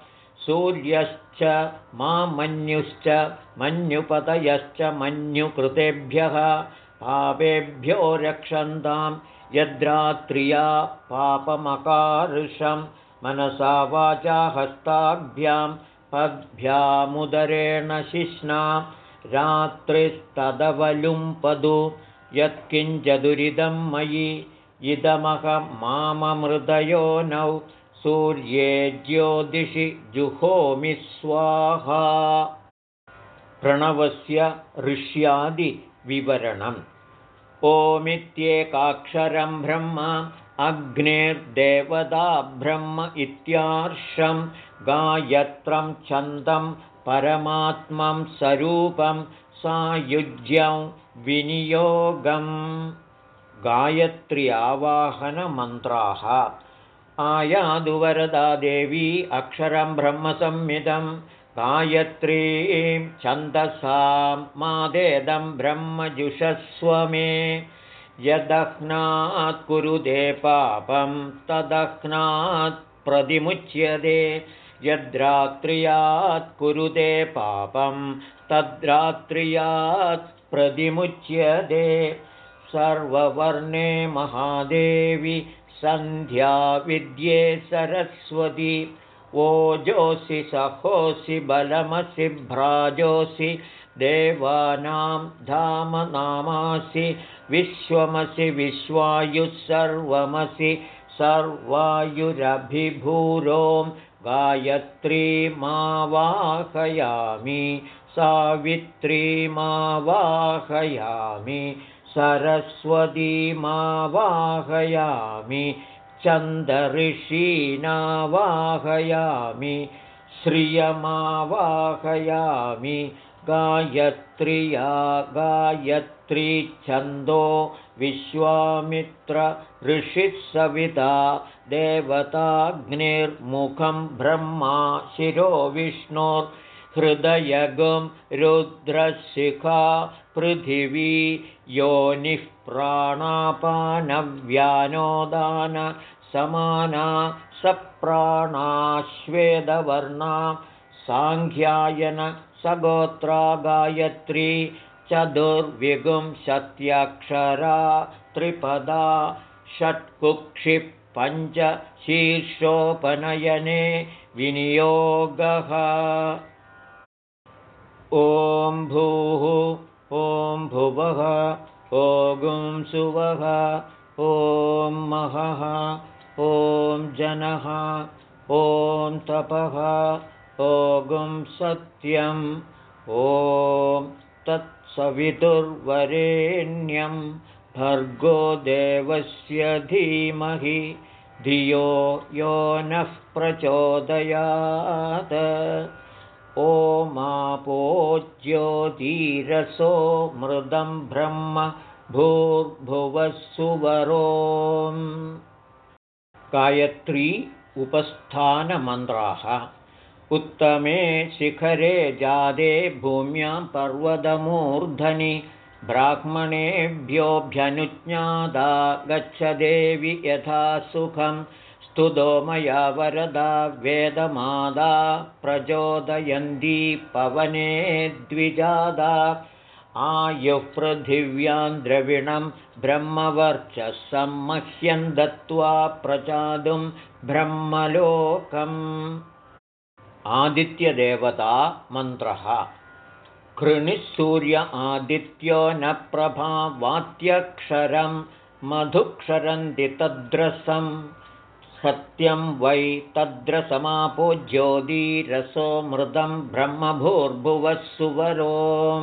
सूर्यश्च मामन्युश्च मन्युपतयश्च मन्युकृतेभ्यः पापेभ्यो रक्षन्तां यद्रात्र्या पापमकारुषं मनसा वाचा हस्ताभ्यां पद्भ्यामुदरेण शिष्णा रात्रिस्तदवलुम्पदु यत्किञ्चदुरिदं मयि इदमहमाममृदयो नौ सूर्ये ज्योतिषि जुहोमि स्वाहा प्रणवस्य ऋष्यादिविवरणम् ओमित्येकाक्षरं ब्रह्म अग्नेर्देवता ब्रह्म इत्यार्षं गायत्रं छन्दं परमात्मं स्वरूपं सायुज्यं विनियोगम्। गायत्र्यावाहनमन्त्राः आयादुवरदा देवी अक्षरं ब्रह्मसंमिदं गायत्रीं छन्दसां मादेदं ब्रह्मजुषस्व मे यदह्नात् कुरुदे पापं तदह्नात् प्रतिमुच्यते। यद्रात्र्यात् कुरुते पापं तद्रात्र्यात् प्रतिमुच्यते। सर्ववर्णे महादेवि सन्ध्याविद्ये सरस्वती ओजोऽसि सहोऽसि बलमसि भ्राजोऽसि देवानां धामनामासि विश्वमसि विश्वायुः सर्वमसि सर्वायुरभिभूरों गायत्रीमावाहयामि सावित्रीमावाहयामि सरस्वतीमावाहयामि चन्दऋषीनावाहयामि श्रियमावाहयामि गायत्र्या गायत्री छन्दो विश्वामित्र ऋषिः सविता देवताग्निर्मुखं ब्रह्मा शिरो विष्णोर्हृदयगं रुद्रशिखा पृथिवी योनिः प्राणापानव्यानोदान समाना सप्राणाश्वेदवर्णा साङ्ख्यायन सगोत्रा गायत्री चतुर्विगुंशत्यक्षरा त्रिपदा षट्कुक्षिपञ्चशीर्षोपनयने विनियोगः। ॐ भूः ॐ भुवः ॐ सुवः ॐ महः ॐ जनः ॐ तपः ॐ सत्यम् ॐ तत्सवितुर्वरेण्यं भर्गो देवस्य धीमहि धियो यो नः प्रचोदयात् ओमापोज्योतिरसो मृदं ब्रह्म भूर्भुवः सुवरो गायत्री उपस्थानमन्त्राः। उत्तमे शिखरे जादे भूम्यां पर्वतमूर्धनि। ब्राह्मणेभ्योऽभ्यनुज्ञादा गच्छदेवि यथा सुखम् स्तुतो मया वरदा वेदमादा प्रचोदयन्ती पवने द्विजादा। आयुः पृथिव्यां द्रविणं ब्रह्मवर्चः मह्यं दत्त्वा प्रचादुं ब्रह्मलोकम्। आदित्यदेवता मन्त्रः कृणिसूर्य आदित्यो न प्रभा वात्यक्षरं मधुक्षरन्ति तद्रसम् सत्यं वै तद्रसमापो ज्योतिरसो मृदं ब्रह्मभूर्भुवः सुवरो।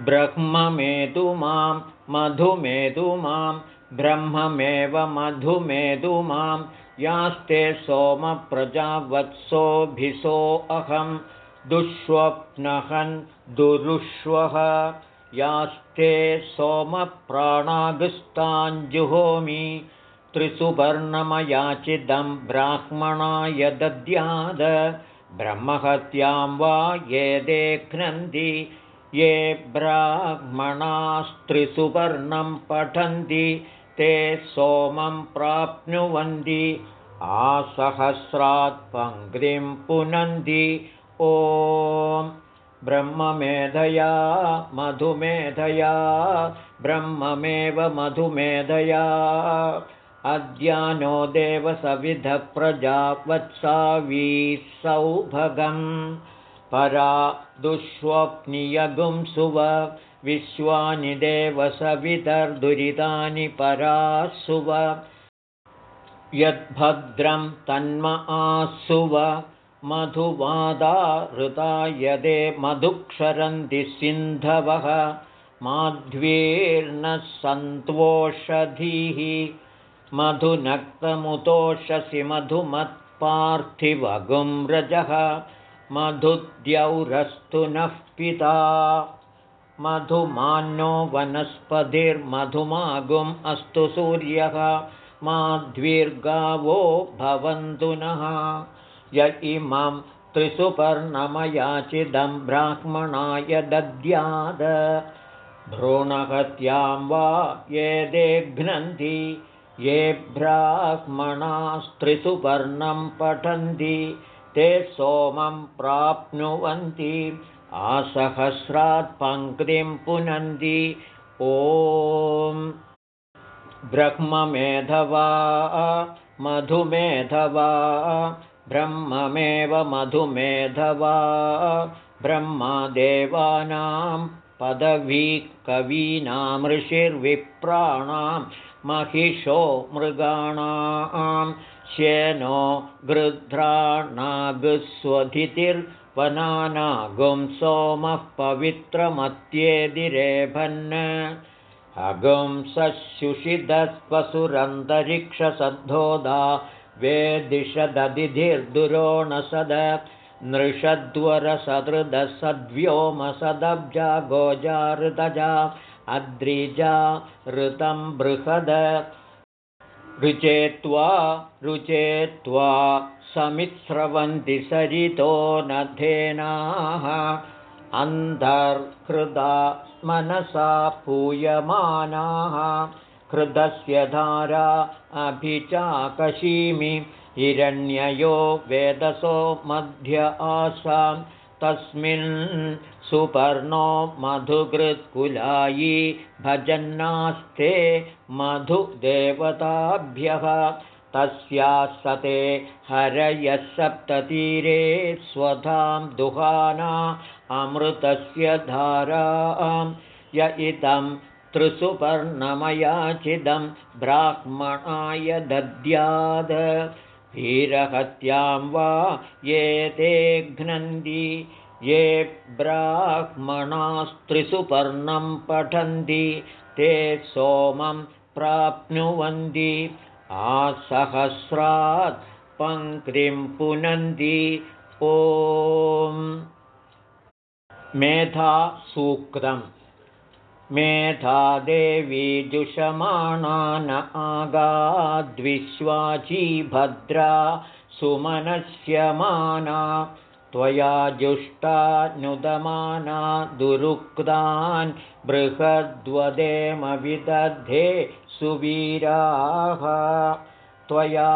ब्रह्ममेतु मां मधुमेतु मां ब्रह्ममेव मधुमेतु मां यास्ते सोमप्रजावत्सोऽभिसो अहं दुःस्वप्नहन् दुरुष्वः। यास्ते सोमप्राणागस्ताञ्जुहोमि त्रिसुवर्णमयाचिदं ब्राह्मणाय दद्याद ब्रह्महत्यां वा ये देखनन्ति ये ब्राह्मणास्त्रिसुवर्णं पठन्ति ते सोमं प्राप्नुवन्ति आसहस्रात् पङ्क्तिं पुनन्ति। ॐ ब्रह्ममेधया मधुमेधया ब्रह्ममेव मधुमेधया अद्यानो देवसविधः सौभगं परा दुष्वप्नियगुं सुव विश्वानि देवसविधर्दुरितानि परासुव यद्भद्रं तन्म आसुव मधुवादा ऋता यदे मधुक्षरन्ति सिन्धवः माध्वीर्नः सन्त्वोषधीः मधुनक्तमुतोषसि मधुमत्पार्थिवगुं रजः मधुद्यौरस्तु नः पिता। मधुमान्नो वनस्पतिर्मधुमागुम् अस्तु सूर्यः माध्वीर्गावो भवन्तु नः। य इमं त्रिसुपर्णमयाचिदं ब्राह्मणाय दद्याद भ्रूणहत्यां वा ये देघ्नन्ति ये ब्राह्मणास्त्रिसुपर्णं पठन्ति ते सोमं प्राप्नुवन्ति आसहस्रात् पङ्क्तिं पुनन्ति। ॐ ब्रह्ममेधवा मधुमेधवा ब्रह्ममेव मधुमेधवा ब्रह्मदेवानां पदवी कवीनां ऋषिर्विप्राणां महिषो मृगाणां श्येनो गृध्राणागस्वधितिर्वनानागुं सोमः पवित्रमत्येदिरेभन्। अगुं सशुषिदस्वसुरन्तरिक्षसद्धोदा वेदिषदधिर्दुरोणसद नृषद्वरसदृदसद्व्योमसदब्जा गोजाऋतजा अद्रिजा ऋतं बृहद। ऋचेत्वा रुचेत्वा समित्स्रवन्ति सरितो नधेनाः अन्धर्हृदा मनसा पूयमानाः। हृदस्य धारा अभिचाकशीमि। हिरण्ययो वेदसो मध्य आसां। तस्मिन् सुपर्णो मधुकृत्कुलायी भजन्नास्ते मधुदेवताभ्यः। तस्याः सते हरयः सप्ततीरे स्वधां दुहाना अमृतस्य धारां। य इदं त्रिसुपर्णमयाचिदं ब्राह्मणाय दद्याद। वीरहत्यां वा ये ते घ्नन्ति ये ब्राह्मणास्त्रिसुपर्णं पठन्ति ते सोमं प्राप्नुवन्ति। आसहस्रात् पङ्क्तिं पुनन्ति। ॐ। मेधासूक्तम् मेधा देवी जुषमाणा न भद्रा सुमनस्यमाना त्वया जुष्टानुदमाना दुरुक्तान् बृहद्वदेमविदधे सुवीराः। त्वया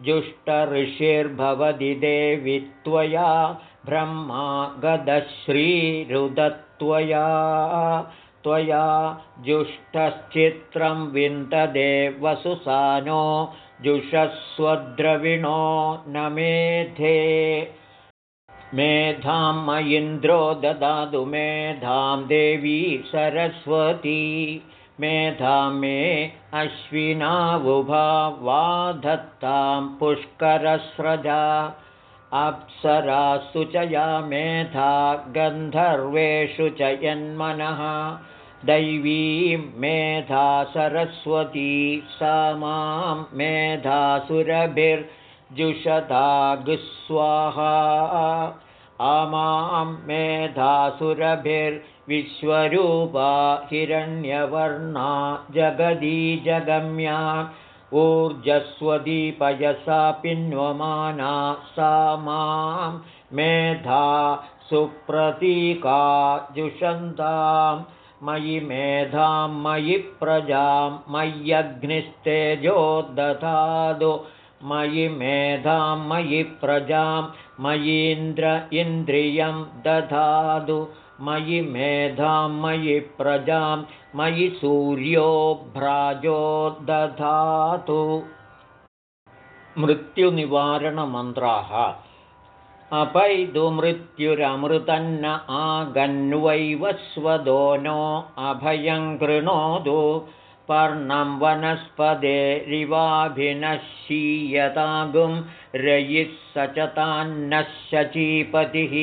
जुष्टऋषिर्भवति देवि त्वया ब्रह्मा गदश्रीरुदत्वया त्वया जुष्टश्चित्रं विन्ददे वसुसानो जुषस्वद्रविणो न मेधे मेधां म इन्द्रो ददातु मेधां देवी सरस्वती। मेधा मे अश्विनावुभा वा धत्तां पुष्करस्रजा। अप्सरासु च या मेधा गन्धर्वेषु च यन्मनः। दैवीं मेधा सरस्वती सा मां मेधासुरभिर्जुषदागुस्वाहा आमां मेधासुरभिर्विश्वरूपा हिरण्यवर्णा जगदी जगम्या ऊर्जस्वदीपयसा पिन्वमाना सा मां मेधा सुप्रतीका जुषन्तां मयि मेधां मयि प्रजां मय्यग्निस्तेजो दधातु मयि मेधां मयि प्रजां मयीन्द्र इन्द्रियं दधातु। मयि मेधां मयि प्रजां मयि सूर्यो भ्राजो दधातु। मृत्युनिवारणमन्त्राः। अपैदु मृत्युरमृतन्न आगन्वैव स्वदो नो अभयं कृणोतु पर्णं वनस्पदेरिवाभिनश्यीयतागुं रयिः स च तान्नः शचीपतिः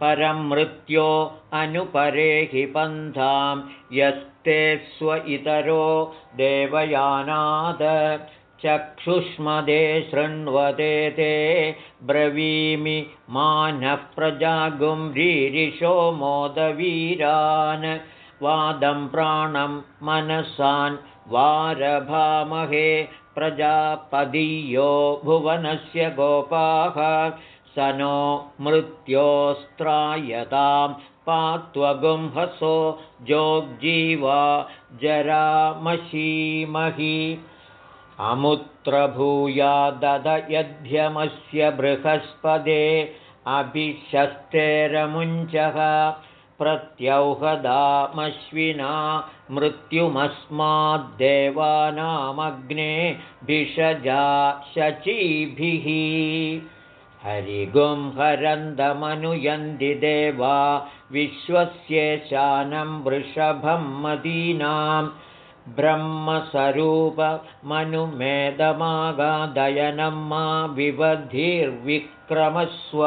परं मृत्यो अनुपरेहि पन्थां यस्ते स्व इतरो देवयानाद। चक्षुष्मदे शृण्वते ते ब्रवीमि मानः प्रजागुम्रीरिषो मोदवीरान् वादं प्राणं मनसान् वारभामहे प्रजापदीयो भुवनस्य गोपाः स नो मृत्योस्त्रायतां पात्वगुंहसो जोग्जीवा जरामशीमहि। अमुत्रभूयादधयध्यमस्य बृहस्पदे अभिशस्तेरमुञ्चः प्रत्यौहदामश्विना मृत्युमस्माद्देवानामग्ने भिषजा शचीभिः। हरिगुं हरन्दमनुयन्ति देवा विश्वस्येशानं वृषभं मदीनां। ब्रह्मस्वरूपमनुमेदमागादयनं मा विवधिर्विक्रमस्व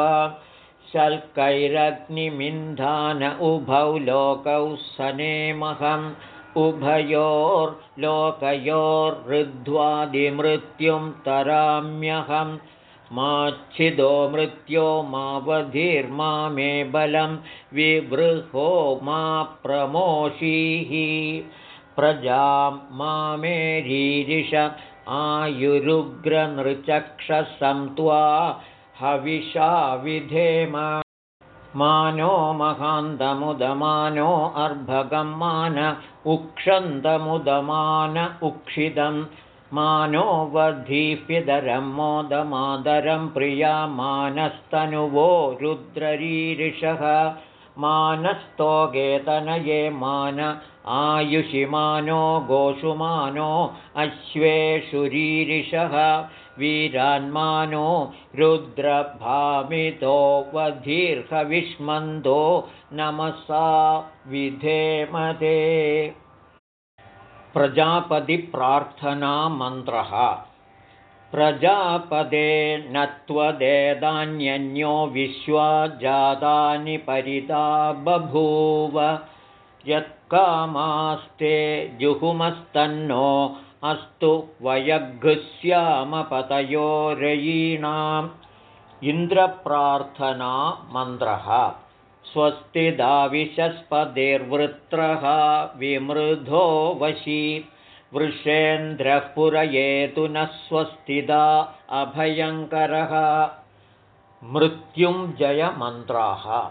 शल्कैरग्निमिन्धान उभौ लोकौ सनेमहम् उभयोर्लोकयोर्हृद्वादिमृत्युं तराम्यहम् माच्छिदो मृत्यो मावधिर्मा मे बलं विवृहो मा प्रमोषीः प्रजां मा मेरीरिष आयुरुग्रनृचक्षसं त्वा हविषा विधेम मानो महान्तमुदमानो अर्भगं मान उक्षन्तमुदमान उक्षितं मानोऽवधीप्यदरं मोदमादरं प्रिया मानस्तनुवो रुद्ररीरिषः मानस्तोगेतनये मान आयुषिमानो गोषुमानो अश्वेषुरीरिषः वीरान्मानो रुद्रभामितो वधीर्हविष्मन्दो नमसा विधेमते प्रजापतिप्रार्थनामन्त्रः प्रजापदे न त्वदेदान्यन्यो विश्वा जातानि परिता बभूव। यत्कामास्ते जुहुमस्तन्नो अस्तु वयघुस्यामपतयोरयीणाम् इन्द्रप्रार्थनामन्त्रः स्वस्तिदाविशस्पतिर्वृत्रः विमृधो वशी। वृषेन्द्रः पुरयेतु न स्वस्तिदा अभयङ्करः। मृत्युञ्जयमन्त्राः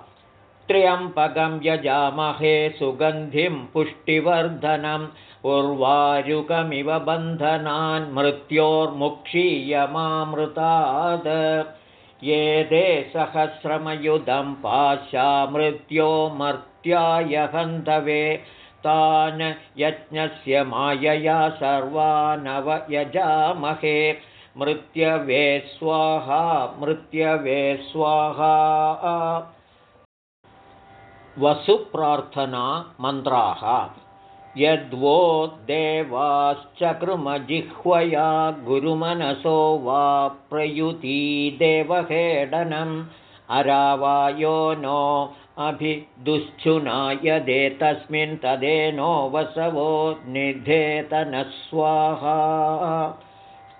त्र्यम्पकं यजामहे सुगन्धिं पुष्टिवर्धनम् उर्वारुकमिव बन्धनान् मृत्योर्मुक्षीयमामृतात् ये ते सहस्रमयुधं पाशा मृत्यो मर्त्याय हन्तवे तान् यज्ञस्य मायया सर्वानव यजामहे मृत्यवे स्वाहा मृत्यवे स्वाहा। वसुप्रार्थना मन्त्राः यद्वो देवाश्चकृमजिह्वया गुरुमनसो वा प्रयुती देवहेडनम् अरावायो नो अभिदुश्चुनायदेतस्मिन् तदेनो वसवो निधेतनस्वाहा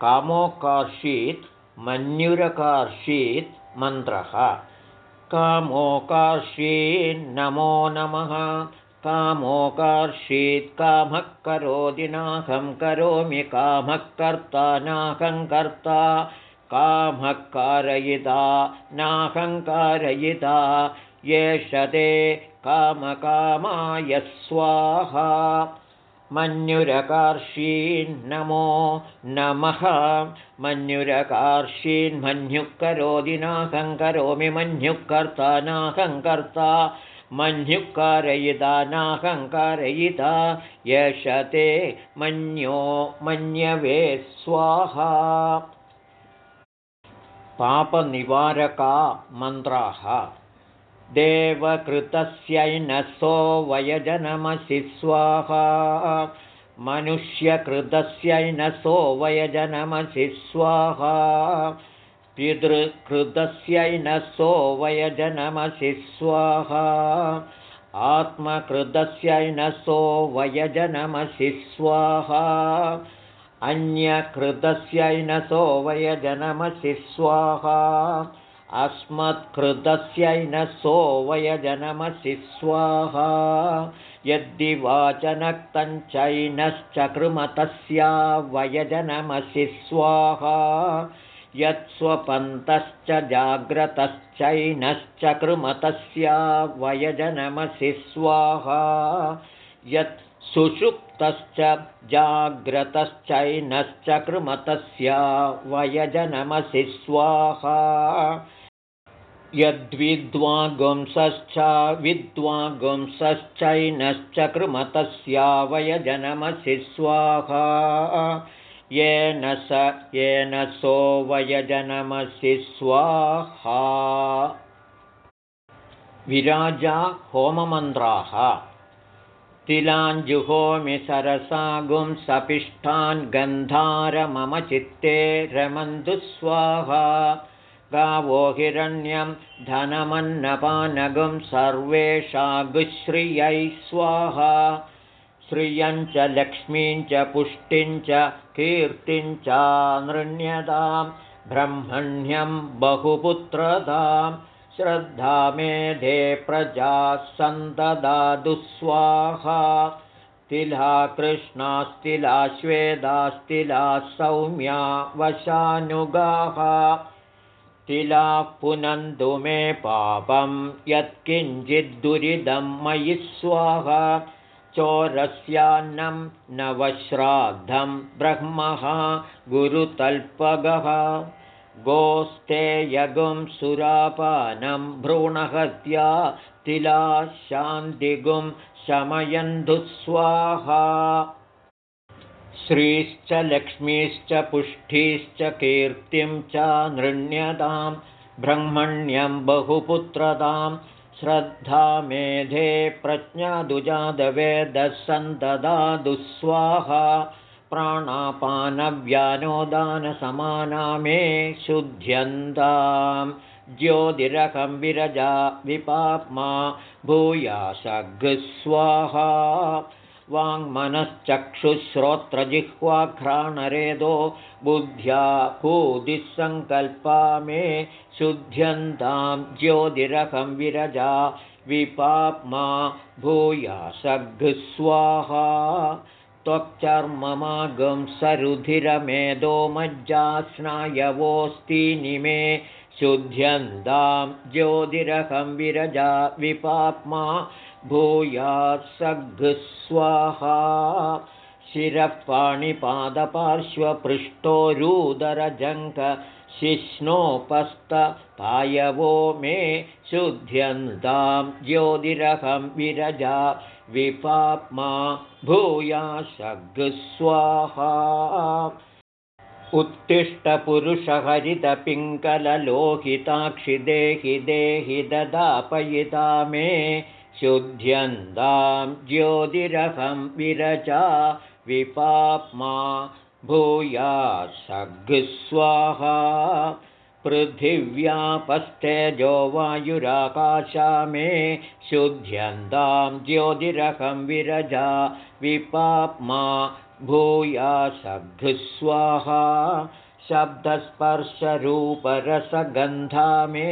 कामोकार्षीत् मन्युरकार्षीत् मन्त्रः। कामोकार्षीन्नमो नमः कामोकार्षीत् कामः करोति नाहं करोमि कामः कर्ता नाहङ्कर्ता कामः कारयिता नाहङ्कारयिता एष ते कामकामाय स्वाहा। मन्युरकार्षीन्नमो नमः मन्युरकार्षीन्मन्युः करोति नाहं करोमि मन्युः कर्ता नाहङ्कर्ता मन्युः कारयिता नाहङ्कारयिता यशते मन्यो मन्यवे स्वाहा। पापनिवारका मन्त्राः। देवकृतस्यैनसो वयजनमसि स्वाहा। मनुष्यकृतस्यैनसो वयजनमसि स्वाहा पितृकृतस्यैनसो वयजनमसि स्वाहा आत्मकृतस्यैनसो वयजनमसि स्वाहा अन्यकृतस्यैनसो वयजनमसि स्वाहा अस्मत्कृतस्यैनसो वयजनमसि स्वाहा यद्दिवाचनक्तञ्चैनश्चकृमतस्या वयजनमसि स्वाहा यत्स्वपन्तश्च जाग्रतश्चैनश्चकृमतस्या वयजनमसि स्वाहा यत् सुषुप्तश्च जाग्रतश्चैनश्चकृमतस्या वयजनमसि स्वाहा यद्विद्वागुंसश्च विद्वागुंसश्चैनश्चकृमतस्या वयजनमसि स्वाहा येन स येन सो वयजनमसि स्वाहा। विराजा होममन्त्राः। तिलाञ्जुहोमि सरसागुं सपिष्ठान् गन्धारमम चित्ते रमन्तु स्वाहा। गावो हिरण्यं धनमन्नपानगुं सर्वेषागुश्रियै स्वाहा श्रियञ्च लक्ष्मीञ्च पुष्टिञ्च कीर्तिञ्च नृण्यतां ब्रह्मण्यं बहुपुत्रतां श्रद्धा मेधे प्रजाः सन्तदादुस्वाहा तिला कृष्णास्तिलाश्वेदास्तिला सौम्या वशानुगाः तिलाः पुनन्तु मे पापं यत्किञ्चिद्दुरिदं मयि स्वाहा चोरस्यान्नं नवश्राद्धं ब्रह्मः गुरुतल्पगः। गोस्तेयगुं सुरापानं भ्रूणहत्या तिला शान्तिगुं शमयन्धुस्वाहा। श्रीश्च लक्ष्मीश्च पुष्टिश्च कीर्तिं च नृण्यतां ब्रह्मण्यं बहुपुत्रतां श्रद्धा मेधे प्रज्ञादुजादवेदसन्ददादुस्वाहा प्राणापानव्यानोदानसमाना मे शुध्यन्तां ज्योतिरकं विरजा विपाप्मा भूयासघ्स्वाहा वाङ्मनश्चक्षुश्रोत्रजिह्वाघ्राणरेदो बुद्ध्या भूदिसङ्कल्पा मे शुध्यन्तां ज्योतिरकं विरजा विपाप्मा भूयासघ्स्वाहा। त्वक्चर्ममागं सरुधिरमेदो मज्जास्नायवोऽस्तिनिमे शुध्यन्तां ज्योतिरकं विरजा विपाप्मा भूयात्सघ्स्वाहा शिरः पाणिपादपार्श्वपृष्ठोरूदरजङ्कशिष्णोपस्तपायवो मे शुध्यन्तां ज्योतिरहं विरजा विपाप्मा भूयाशघ्स्वाहा उत्तिष्ठपुरुषहरितपिङ्गललोहिताक्षिदेहि देहि ददापयिता मे शुध्यन्तां ज्योतिरहं विरजा विपाप्मा भूयासघ्स्वाहा पृथिव्यापस्थेजो वायुराकाशा मे शुध्यन्तां ज्योतिरहं विरजा विपाप्मा भूयासघ्स्वाहा शब्दस्पर्शरूपरसगन्धा मे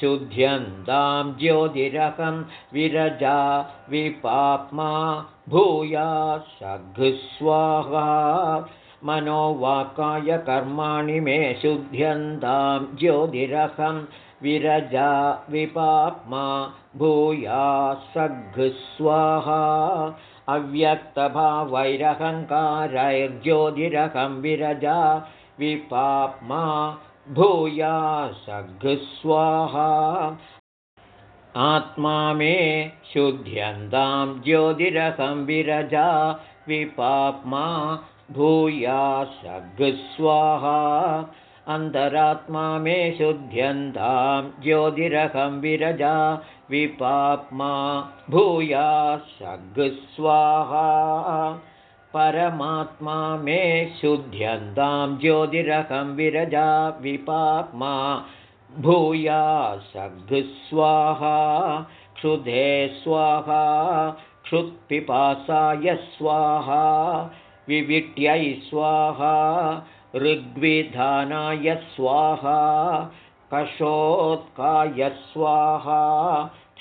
शुध्यन्तां ज्योतिरकं विरजा विपाप्मा भूया सघ्स्वाहा मनोवाकाय कर्माणि मे शुध्यन्तां ज्योतिरकं विरजा विपाप्मा भूया सघ्स्वाहा अव्यक्तभावैरहङ्कारैर्ज्योतिरकं विरजा विपाप्मा भूया सघ्स्वाहा। आत्मा मे शुध्यन्तां ज्योतिरकं विरजा विपाप्मा भूया सघ्स्वाहा। अन्तरात्मा मे शुध्यन्तां ज्योतिरकं विरजा विपाप्मा भूया सघ्स्वाहा परमात्मा मे शुध्यन्तां ज्योतिरकं विरजा विपाप्मा। भूया सघ्स्वाहा क्षुधे स्वाहा क्षुत्पिपासाय स्वाहा विविट्यै स्वाहा ऋग्विधानाय स्वाहा कषोत्काय स्वाहा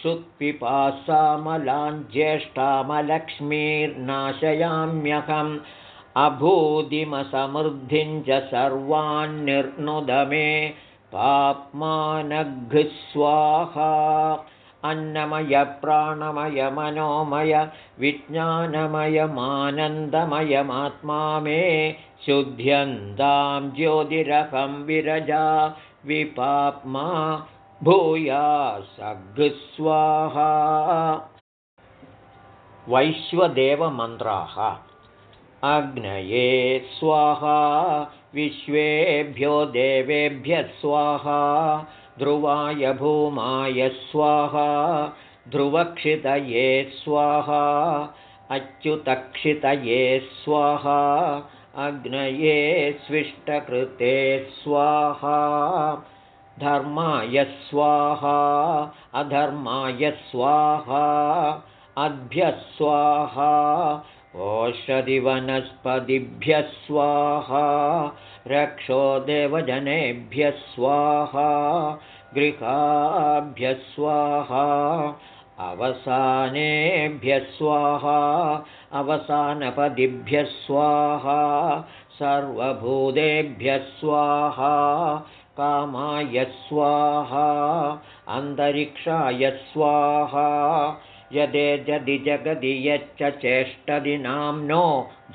क्षुत्पिपासामलाञ्ज्येष्ठामलक्ष्मीर्नाशयाम्यहम् अभूदिमसमृद्धिं च सर्वान्निर्नुद मे पाप्मानघ्स्वाहा। अन्नमयप्राणमयमनोमय विज्ञानमयमानन्दमयमात्मा मे शुध्यन्तां ज्योतिरहं विरजा विपाप्मा भूया सघ्स्वाहा वैश्वदेवमन्त्राः। अग्नये स्वाहा विश्वेभ्यो देवेभ्यः स्वाहा ध्रुवाय भूमाय स्वाहा ध्रुवक्षितये स्वाहा अच्युतक्षितये स्वाहा अग्नये स्विष्टकृते स्वाहा धर्माय स्वाहा अधर्माय स्वाहा अद्भ्यः स्वाहा ओषधिवनस्पतिभ्यः स्वाहा रक्षो देवजनेभ्यः स्वाहा गृहाभ्यः स्वाहा अवसानेभ्यः स्वाहा अवसानपदिभ्यः स्वाहा सर्वभूतेभ्यः स्वाहा कामाय स्वाहा अन्तरिक्षाय स्वाहा यदि जगदि यच्च चेष्टदि नाम्नो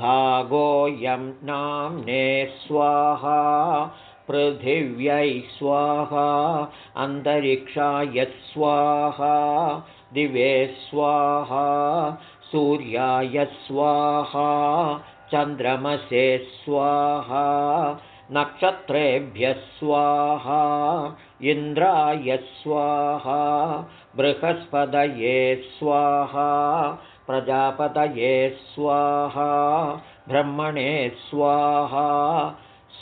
भागोऽयं नाम्ने स्वाहा पृथिव्यै स्वाहा अन्तरिक्षाय स्वाहा दिवे स्वाहा सूर्याय स्वाहा चन्द्रमसे स्वाहा नक्षत्रेभ्यः स्वाहा इन्द्राय स्वाहा बृहस्पतये स्वाहा प्रजापतये स्वाहा ब्रह्मणे स्वाहा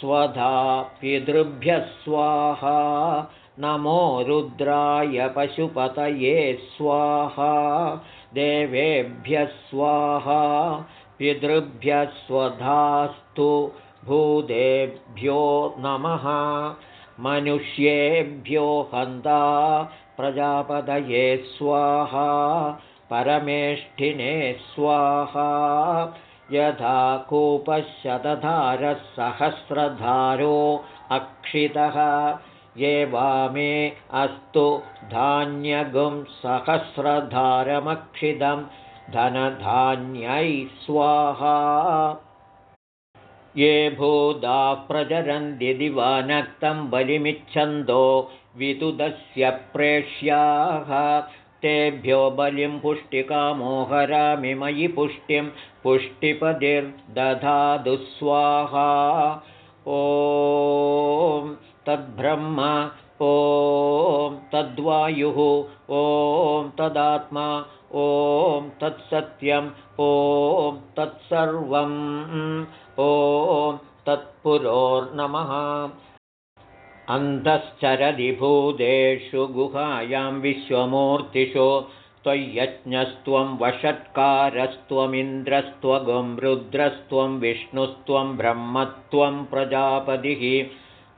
स्वधा पितृभ्यः स्वाहा नमो रुद्राय पशुपतये स्वाहा देवेभ्यः स्वाहा पितृभ्यः स्वधास्तु भूतेभ्यो नमः। मनुष्येभ्यो हन्ता प्रजापतये स्वाहा परमेष्ठिने स्वाहा। यथा कूपशतधारः सहस्रधारो अक्षितः। ये वामे अस्तु धान्यगुं सहस्रधारमक्षितं धनधान्यै स्वाहा ये भूदा प्रचरन्ति दिवानक्तं बलिमिच्छन्दो विदुदस्य प्रेष्याः। तेभ्यो बलिं पुष्टिकामोहरामि मयि पुष्टिं पुष्टिपतिर्दधातु स्वाहा। ॐ तद्ब्रह्म ॐ तद्वायुः ॐ तदात्मा ॐ तत्सत्यम् ॐ तत्सर्वम् ॐ तत्पुरोर्नमः। अन्धश्चरदिभूतेषु गुहायां विश्वमूर्तिषु त्वय्यज्ञस्त्वं वषट्कारस्त्वमिन्द्रस्त्वगं रुद्रस्त्वं विष्णुस्त्वं ब्रह्मत्वं प्रजापतिः।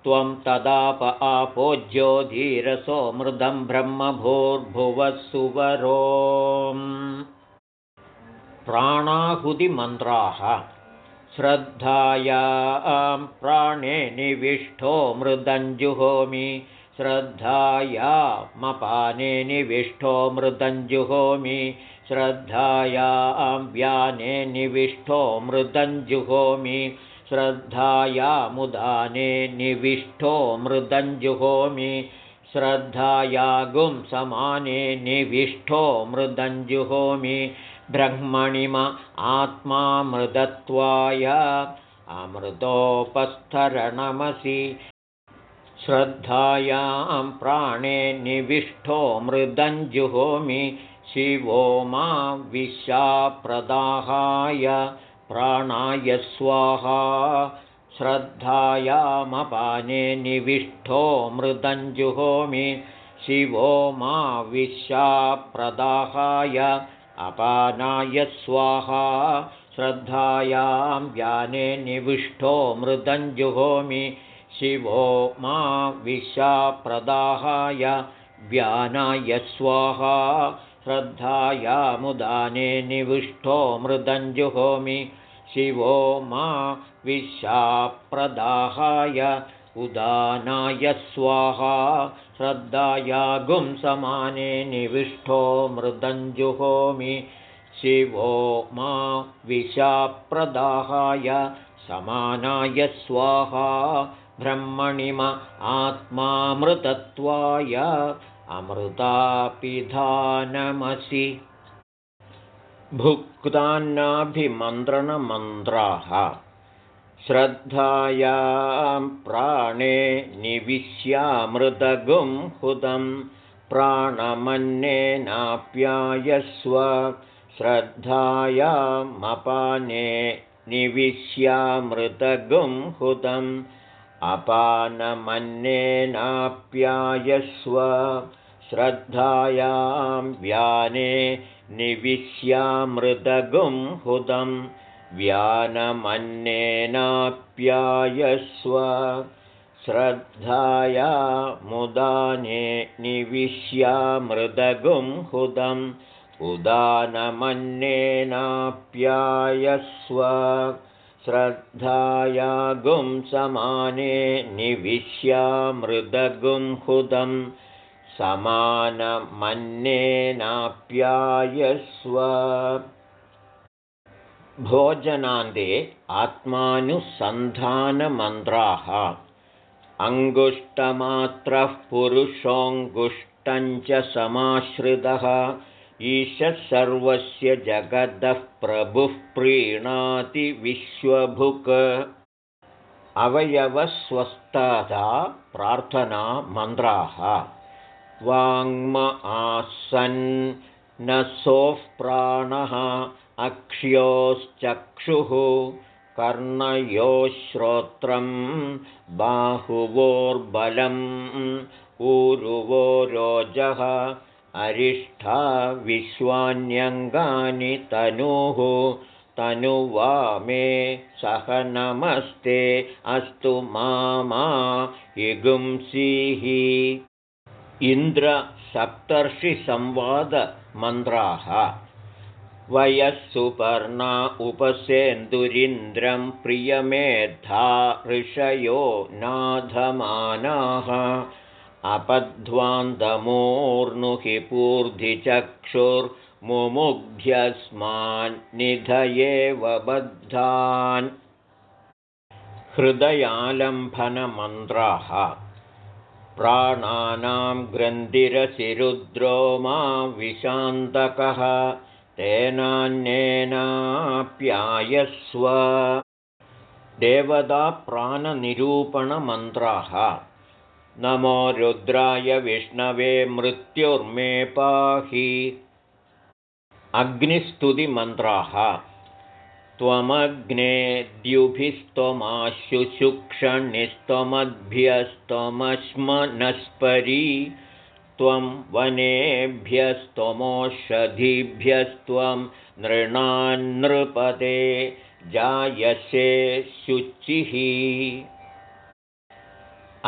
त्वं तदाप आपोज्यो धीरसो मृदं ब्रह्मभूर्भुवः सुवरो प्राणाहुतिमन्त्राः श्रद्धायां प्राणे निविष्टो मृदञ्जुहोमि। श्रद्धायामपाने निविष्टो मृदञ्जुहोमि। श्रद्धायां व्याने निविष्टो मृदञ्जुहोमि। श्रद्धायामुदाने निविष्टो मृदञ्जुहोमि। श्रद्धायागुं समाने निविष्टो मृदञ्जुहोमि ब्रह्मणिम आत्मामृतत्वाय अमृतोपस्थरणमसि श्रद्धायां प्राणे निविष्टो मृदञ्जुहोमि शिवो मा विशाप्रदाहाय प्राणाय स्वाहा श्रद्धायामपाने निविष्टो मृदञ्जुहोमि शिवो मा विशाप्रदाहाय अपानाय स्वाहा श्रद्धायां ज्ञाने निविष्टो मृदञ्जुहोमि शिवो मा विशाप्रदाहाय व्यानाय स्वाहा श्रद्धायामुदाने निविष्टो मृदञ्जुहोमि शिवो मा विशाप्रदाहाय उदानाय स्वाहा श्रद्धायागुं समाने निविष्टो मृदञ्जुहोमि शिवो मा विशाप्रदाहाय समानाय स्वाहा ब्रह्मणिम आत्मामृतत्वाय अमृतापिधानमसि। भुक्तान्नाभिमन्त्रणमन्त्राः श्रद्धायां प्राणे निविश्यामृतगुं हुतं प्राणमन्नेनाप्यायस्व श्रद्धायामपाने निविश्यामृतगुं हुतम् अपानमन्नेनाप्यायस्व श्रद्धायां व्याने निविश्यामृतगुं हुतम् व्यानमन्नेनाप्यायस्व श्रद्धाया मुदाने निविश्यामृदगुं हुदम्। उदानमन्नेनाप्यायस्व श्रद्धायागुं समाने निविश्यामृदगुं हुदम्। समानमन्येनाप्यायस्व भोजनान्ते आत्मानुसन्धानमन्त्राः। अङ्गुष्टमात्रः पुरुषोऽङ्गुष्टञ्च समाश्रितः। ईशः सर्वस्य जगदः प्रभुः प्रीणाति विश्वभुक्। अवयवस्वस्थता प्रार्थना मन्त्राः वाङ्म आसन् न सोः प्राणः अक्ष्योश्चक्षुः कर्णयोः श्रोत्रं बाहुवोर्बलम् ऊरुवो रोजः अरिष्ठा विश्वान्यङ्गानि तनुः तनुवा मे सह नमस्ते अस्तु मामा इगुंसीः इन्द्रसप्तर्षिसंवादमन्त्राः वयः सुपर्णा उपसेन्दुरिन्द्रं प्रियमेधा ऋषयो नाधमानाः अपध्वान्दमूर्नुहि पूर्धिचक्षुर्मुमुग्ध्यस्मान्निधयेव बद्धान्। हृदयालम्भनमन्त्राः। प्राणानां ग्रन्थिरसिरुद्रो मा विशान्तकः तेनान्येनाप्यायस्व। देवताप्राणनिरूपणमन्त्राः नमो रुद्राय विष्णवे मृत्युर्मे पाहि। अग्निस्तुतिमन्त्राः। त्वमग्ने द्युभिस्तमाशुशुक्षणिस्तमद्भ्यस्तमश्मनस्परी त्वं वनेभ्यस्तमोषधिभ्यस्त्वं नृणान्नृपते जायसे शुचिः।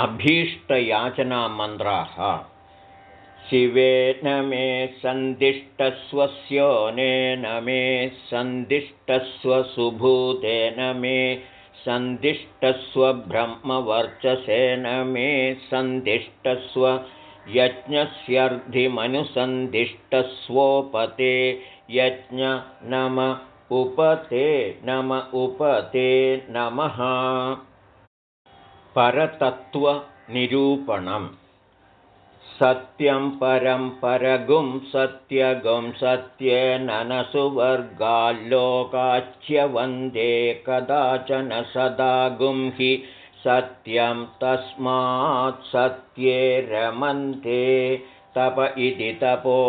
अभीष्टयाचनामन्त्राः। शिवेन मे सन्दिष्टस्वस्योनेन मे सन्दिष्टस्वसुभूतेन मे सन्दिष्टस्वब्रह्मवर्चसेन मे सन्दिष्टस्व यज्ञस्यर्धिमनुसन्दिष्टस्वोपते। यज्ञ नम उपते नम उपते नमः। परतत्त्वनिरूपणम्। सत्यं परं परगुं सत्यगुं सत्येननसुवर्गाल्लोकाच्यवन्दे कदाचन सदा गुं हि सत्यं तस्मात् सत्ये रमन्ते तप इति तपो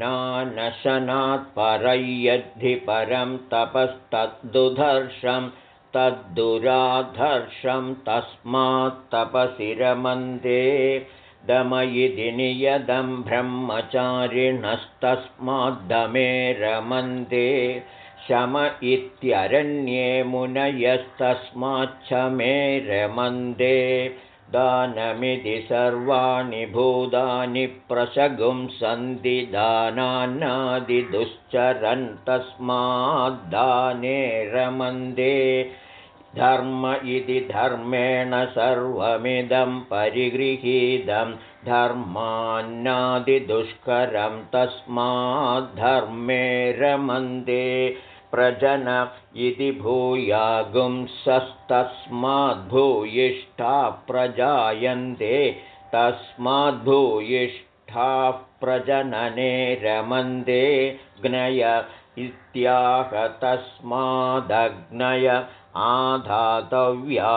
नानशनात् परयद्धि परं तपस्तद्दुधर्षं तद्दुराधर्षं तस्मात्तपसि रमन्ते दम इति नियदं ब्रह्मचारिणस्तस्माद्दमे रमन्ते शम इत्यरण्ये मुनयस्तस्माच्छमे रमन्दे दानमिति सर्वाणि भूतानि प्रशगुं सन्ति दानान्नादिदुश्चरन् तस्माद्दाने रमन्दे धर्म इति धर्मेण सर्वमिदं परिगृहीतं धर्मान्नादिदुष्करं तस्माद्धर्मे रमन्दे प्रजन इति भूयागुंसस्तस्माद्भूयिष्ठा प्रजायन्ते तस्माद्भूयिष्ठाः प्रजनने रमन्दे ज्ञय इत्याह तस्मादग्नय आधातव्या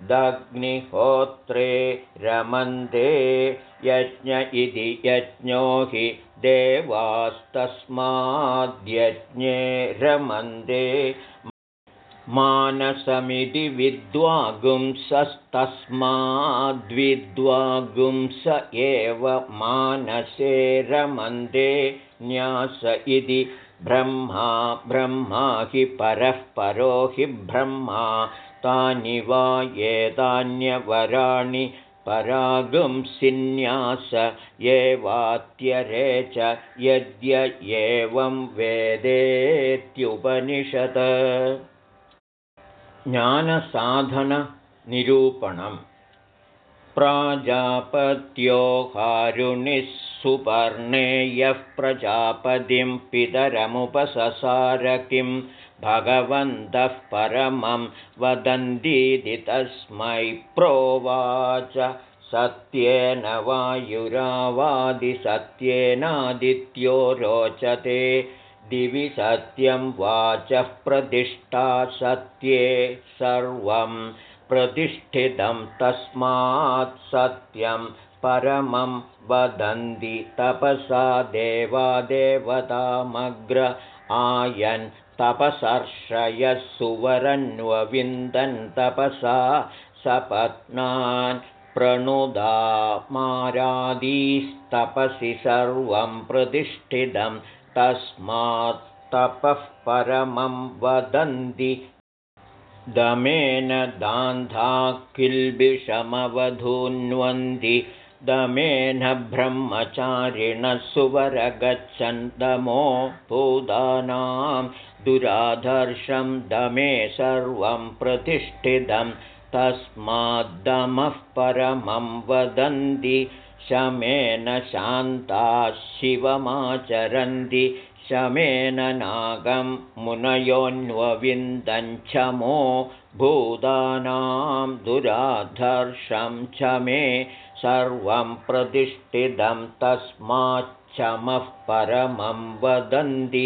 अग्निहोत्रमित्याहतस्मादग्निहोत्रे रमन्ते यज्ञ इति यज्ञो हि देवास्तस्माद्यज्ञे रमन्ते। मानसमिति विद्वागुंसस्तस्माद्विद्वागुंस एव मानसे रमन्दे न्यास इति ब्रह्मा ब्रह्मा हि परः परो हि ब्रह्मा तानि वा एतान्यवराणि परागुंसिन्यास एवात्यरे च यद्य एवं वेदेत्युपनिषत्। ज्ञानसाधनमन्त्राः निरूपणम् प्राजापत्यो हारुणिः सुपर्णेयः प्रजापतिं पितरमुपससार किं भगवन्तः परमं वदन्तीति तस्मै प्रोवाच। सत्येन वायुरावादिसत्येनादित्यो रोचते। दिवि सत्यं वाचः प्रतिष्ठा सत्ये सर्वं प्रतिष्ठितं तस्मात् सत्यं परमं वदन्ति। तपसा देवादेवतामग्र आयन् तपसर्षयः सुवरन्वविन्दन् तपसा सपत्नान् प्रणुदामारादीस्तपसि सर्वं प्रतिष्ठितं तस्मात् तपः परमं वदन्ति। दमेन दान्धा किल्बिषमवधून्वन्ति दमेन ब्रह्मचारिणः सुवरगच्छन्। दमो भूतानां दुराधर्षं दमे सर्वं प्रतिष्ठितं तस्माद्दमः परमं वदन्ति शमेन शान्ताः शिवमाचरन्ति शमेन नागं मुनयोऽन्वविन्दञ्छमो भूतानां दुराधर्षं च मे सर्वं प्रतिष्ठितं तस्माच्छमः परमं वदन्ति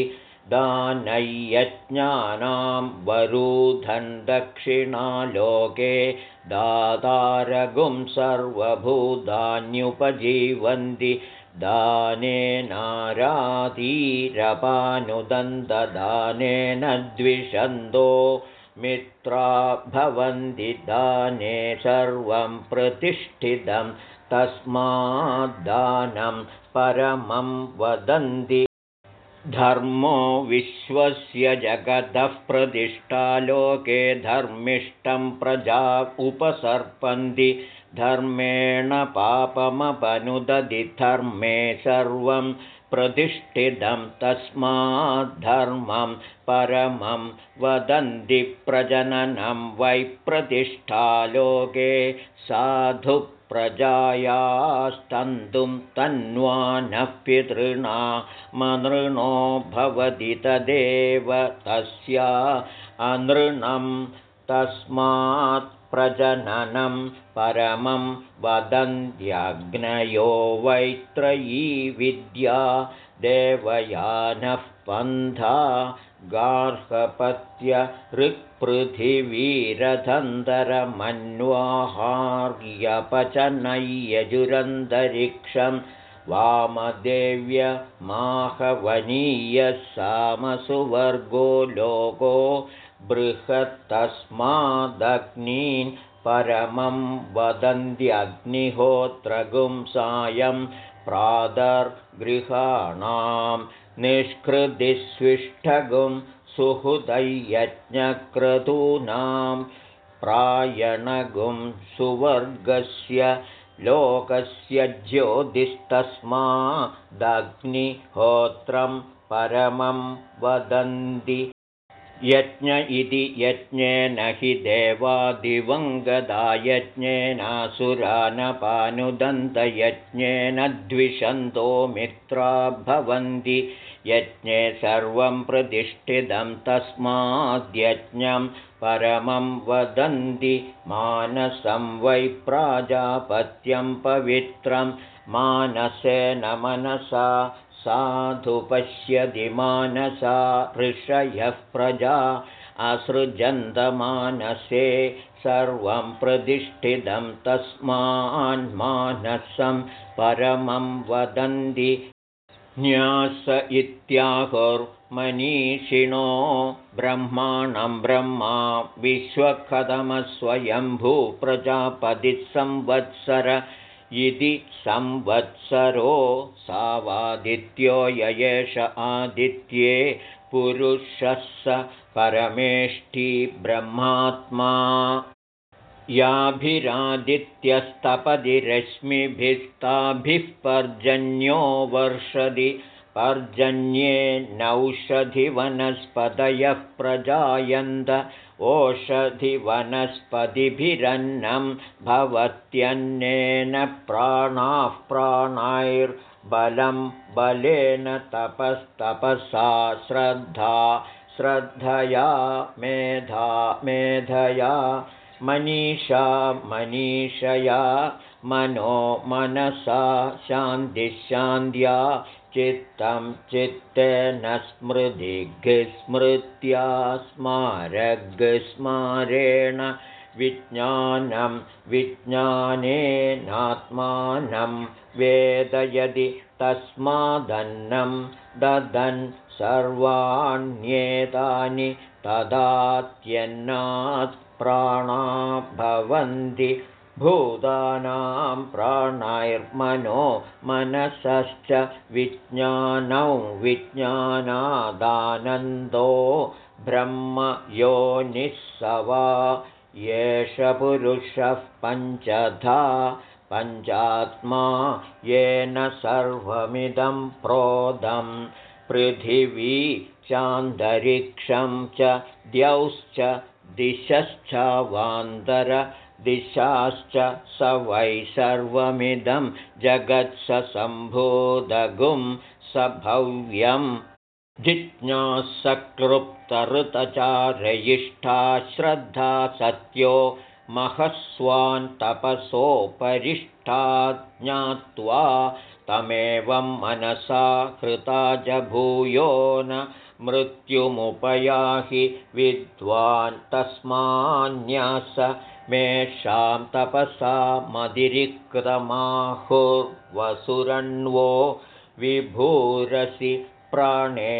वरूधन् दक्षिणालोके दातारगुं सर्वभूतान्युपजीवन्ति। दानेनाराधीरपानुदन्तदानेन द्विषन्दो मित्रा भवन्ति। दाने सर्वं प्रतिष्ठितं तस्माद्दानं परमं वदन्ति धर्मो विश्वस्य जगतः प्रतिष्ठालोके धर्मिष्ठं प्रजा उपसर्पन्ति। धर्मेण पापमपनुदधि धर्मे सर्वं प्रतिष्ठितं। तस्माद्धर्मं परमं वदन्ति प्रजननं। वै प्रतिष्ठालोके साधु प्रजायास्तन्तुं तन्वानः पितॄणामनृणो भवति तदेव तस्या अनृणं तस्मात् प्रजननं परमं वदन्त्यग्नयो वैत्रयी विद्या देवयानः पन्था गार्हपत्य ऋक्पृथिवीरधन्दरमन्वाहार्यपचनय्यजुरन्तरिक्षं वामदेव्यमाहवनीयः सामसुवर्गो लोको बृहत्तस्मादग्नीन् परमं वदन्त्यग्निहोत्रगुं सायं प्रादर्गृहाणां निष्कृतिस्विष्ठगुं सुहृदयज्ञक्रतूनां प्रायणगुं सुवर्गस्य लोकस्य ज्योतिस्तस्मादग्निहोत्रं परमं वदन्ति यज्ञ इति यज्ञेन हि देवादिवङ्गदा द्विषन्तो मित्रा भवन्ति। यज्ञे सर्वं प्रतिष्ठितं तस्माद्यज्ञं परमं वदन्ति। मानसं वै प्राजापत्यं पवित्रं। मानसेन मनसा साधु पश्यति मानसा ऋषयः प्रजा असृजन्तमानसे सर्वं प्रतिष्ठितं तस्मान्मानसं परमं वदन्ति न्यास इत्याहुर्मनीषिणो ब्रह्माणं ब्रह्मा विश्वकथमस्वयम्भूप्रजापतिसंवत्सर इति संवत्सरो सावादित्यो ययेष आदित्ये पुरुषः स परमेष्ठी ब्रह्मात्मा। याभिरादित्यस्तपदि रश्मिभिस्ताभिः पर्जन्यो वर्षदि पर्जन्ये नौषधिवनस्पतयः प्रजायन्त ओषधिवनस्पतिभिरन्नं भवत्यन्नेन प्राणाः प्राणाैर्बलं बलेन तपस्तपसा श्रद्धा श्रद्धया मेधा मेधया मनीषा मनीषया मनो मनसा शान्तिशान्त्या चित्तं चित्तेन स्मृतिघ्स्मृत्या स्मारग्स्मारेण विज्ञानं विज्ञानेनात्मानं वेदयदि तस्मादन्नं ददन् सर्वाण्येतानि तदात्यन्नात् प्राणा भवन्ति भूतानां प्राणाैर्मनो मनसश्च विज्ञानौ विज्ञानादानन्दो ब्रह्म योनिःसवा एष पुरुषः पञ्चधा पञ्चात्मा येन सर्वमिदं प्रोदं पृथिवी चान्तरिक्षं च द्यौश्च दिशश्च वान्दर दिशाश्च स वै सर्वमिदं जगत्सम्भोदगुं स भव्यं। जिज्ञासकृप्तऋतचारयिष्ठा श्रद्धा सत्यो महस्वान् तपसोपरिष्ठा ज्ञात्वा तमेवं मनसा कृता भूयो न मृत्युमुपयाहि विद्वान् तस्मान्यास मेषां तपसा मदिरिक्तमाहुर्वसुरण्वो विभूरसि प्राणे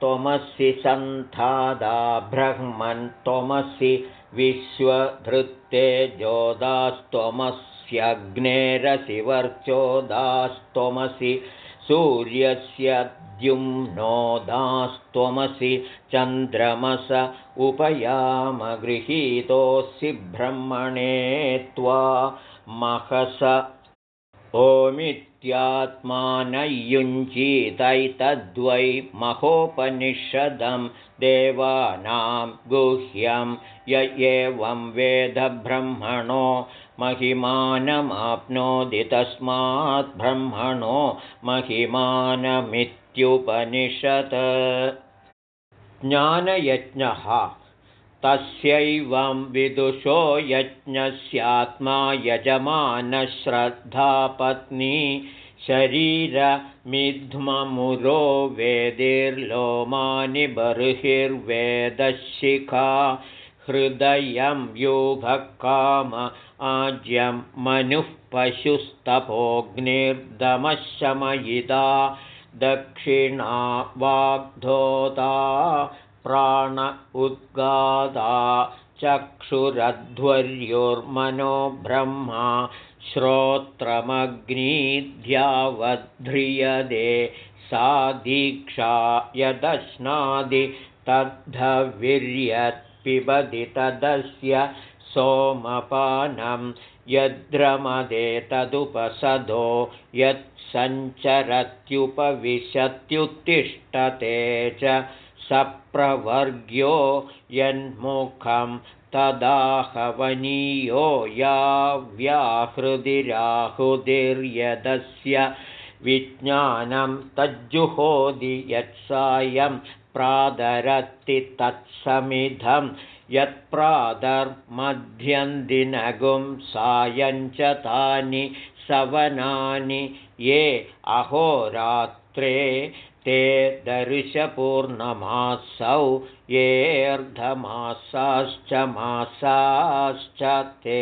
त्वमसि सन्धादा ब्रह्मन् त्वमसि विश्वधृत्ते जोदास्त्वमस्यग्नेरसि वर्चोदास्त्वमसि सूर्यस्य द्युम्नोदास्त्वमसि चन्द्रमस उपयामगृहीतोऽसि ब्रह्मणे त्वा महस ओमित्यात्मानयुञ्जीतैतद्वै महोपनिषदं देवानां गुह्यं य एवं वेदब्रह्मणो महिमानमाप्नोति तस्मात् ब्रह्मणो महिमानमित्युपनिषत्। ज्ञानयज्ञः तस्यैवं विदुषो यज्ञस्यात्मा यजमानश्रद्धापत्नी शरीरमिध्ममुरो वेदिर्लोमानि बर्हिर्वेदशिखा हृदयं योगकाम आज्यं मनुः पशुस्तपोग्निर्दमशमयिता दक्षिणा वाग्धोता प्राण उद्गादा चक्षुरध्वर्योर्मनो ब्रह्मा श्रोत्रमग्नीध्यावध्रियदे सा दीक्षा यदश्नादि तद्धवीर्यत्पिबदि तदस्य सोमपानं यद्रमदे तदुपसदो यत्सञ्चरत्युपविशत्युत्तिष्ठते च सप्रवर्ग्यो यन्मुखं तदाहवनीयो या व्याहृदिराहुदिर्यदस्य विज्ञानं तज्जुहोदि यत्सायं प्रादरति तत्समिधं यत्प्रादर्मध्यन्दिनगुं सायञ्च तानि सवनानि। ये अहोरात्रे ते दर्शपूर्णमासौ येऽर्धमासाश्च मासाश्च ते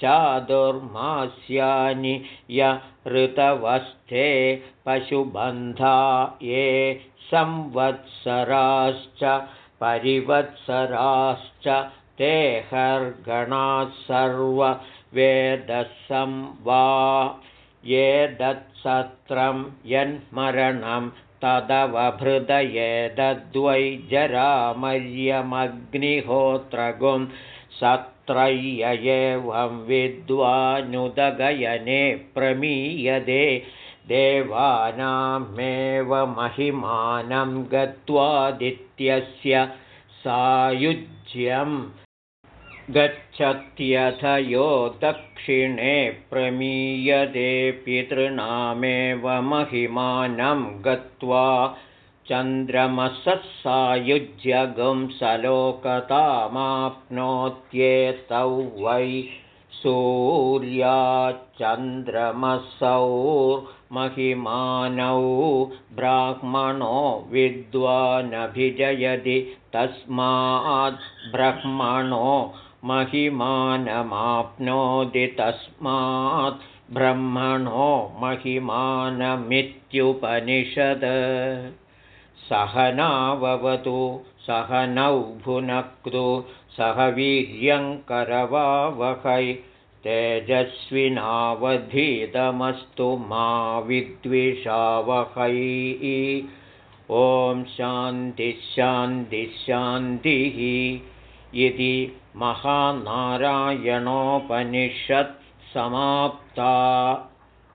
चादुर्मास्यानि य ऋतवस्थे पशुबन्धा ये संवत्सराश्च परिवत्सराश्च ते हर्गणाः सर्ववेदसं वा ये दत्सत्रं यन्मरणं तदवभृदये दद्वै जरामर्यमग्निहोत्रगुं सत्रय्य एवं विद्वानुदगयने प्रमीयते देवानामेव महिमानं गत्वादित्यस्य सायुज्यम् गच्छत्यथ यो दक्षिणे प्रमीयते पितॄणामेव महिमानं गत्वा चन्द्रमसः सायुज्यगुंसलोकतामाप्नोत्येतौ वै सूर्याचन्द्रमसौ ब्राह्मणो विद्वानभिजयति तस्मात् ब्रह्मणो महिमानमाप्नोति तस्मात् ब्रह्मणो महिमानमित्युपनिषद। सहनाववतु सहनौ भुनक्तु सह वीर्यङ्करवावहै तेजस्विनावधीतमस्तु मा विद्विषावहै। ॐ शान्तिः इति महानारायणोपनिषत्समाप्ता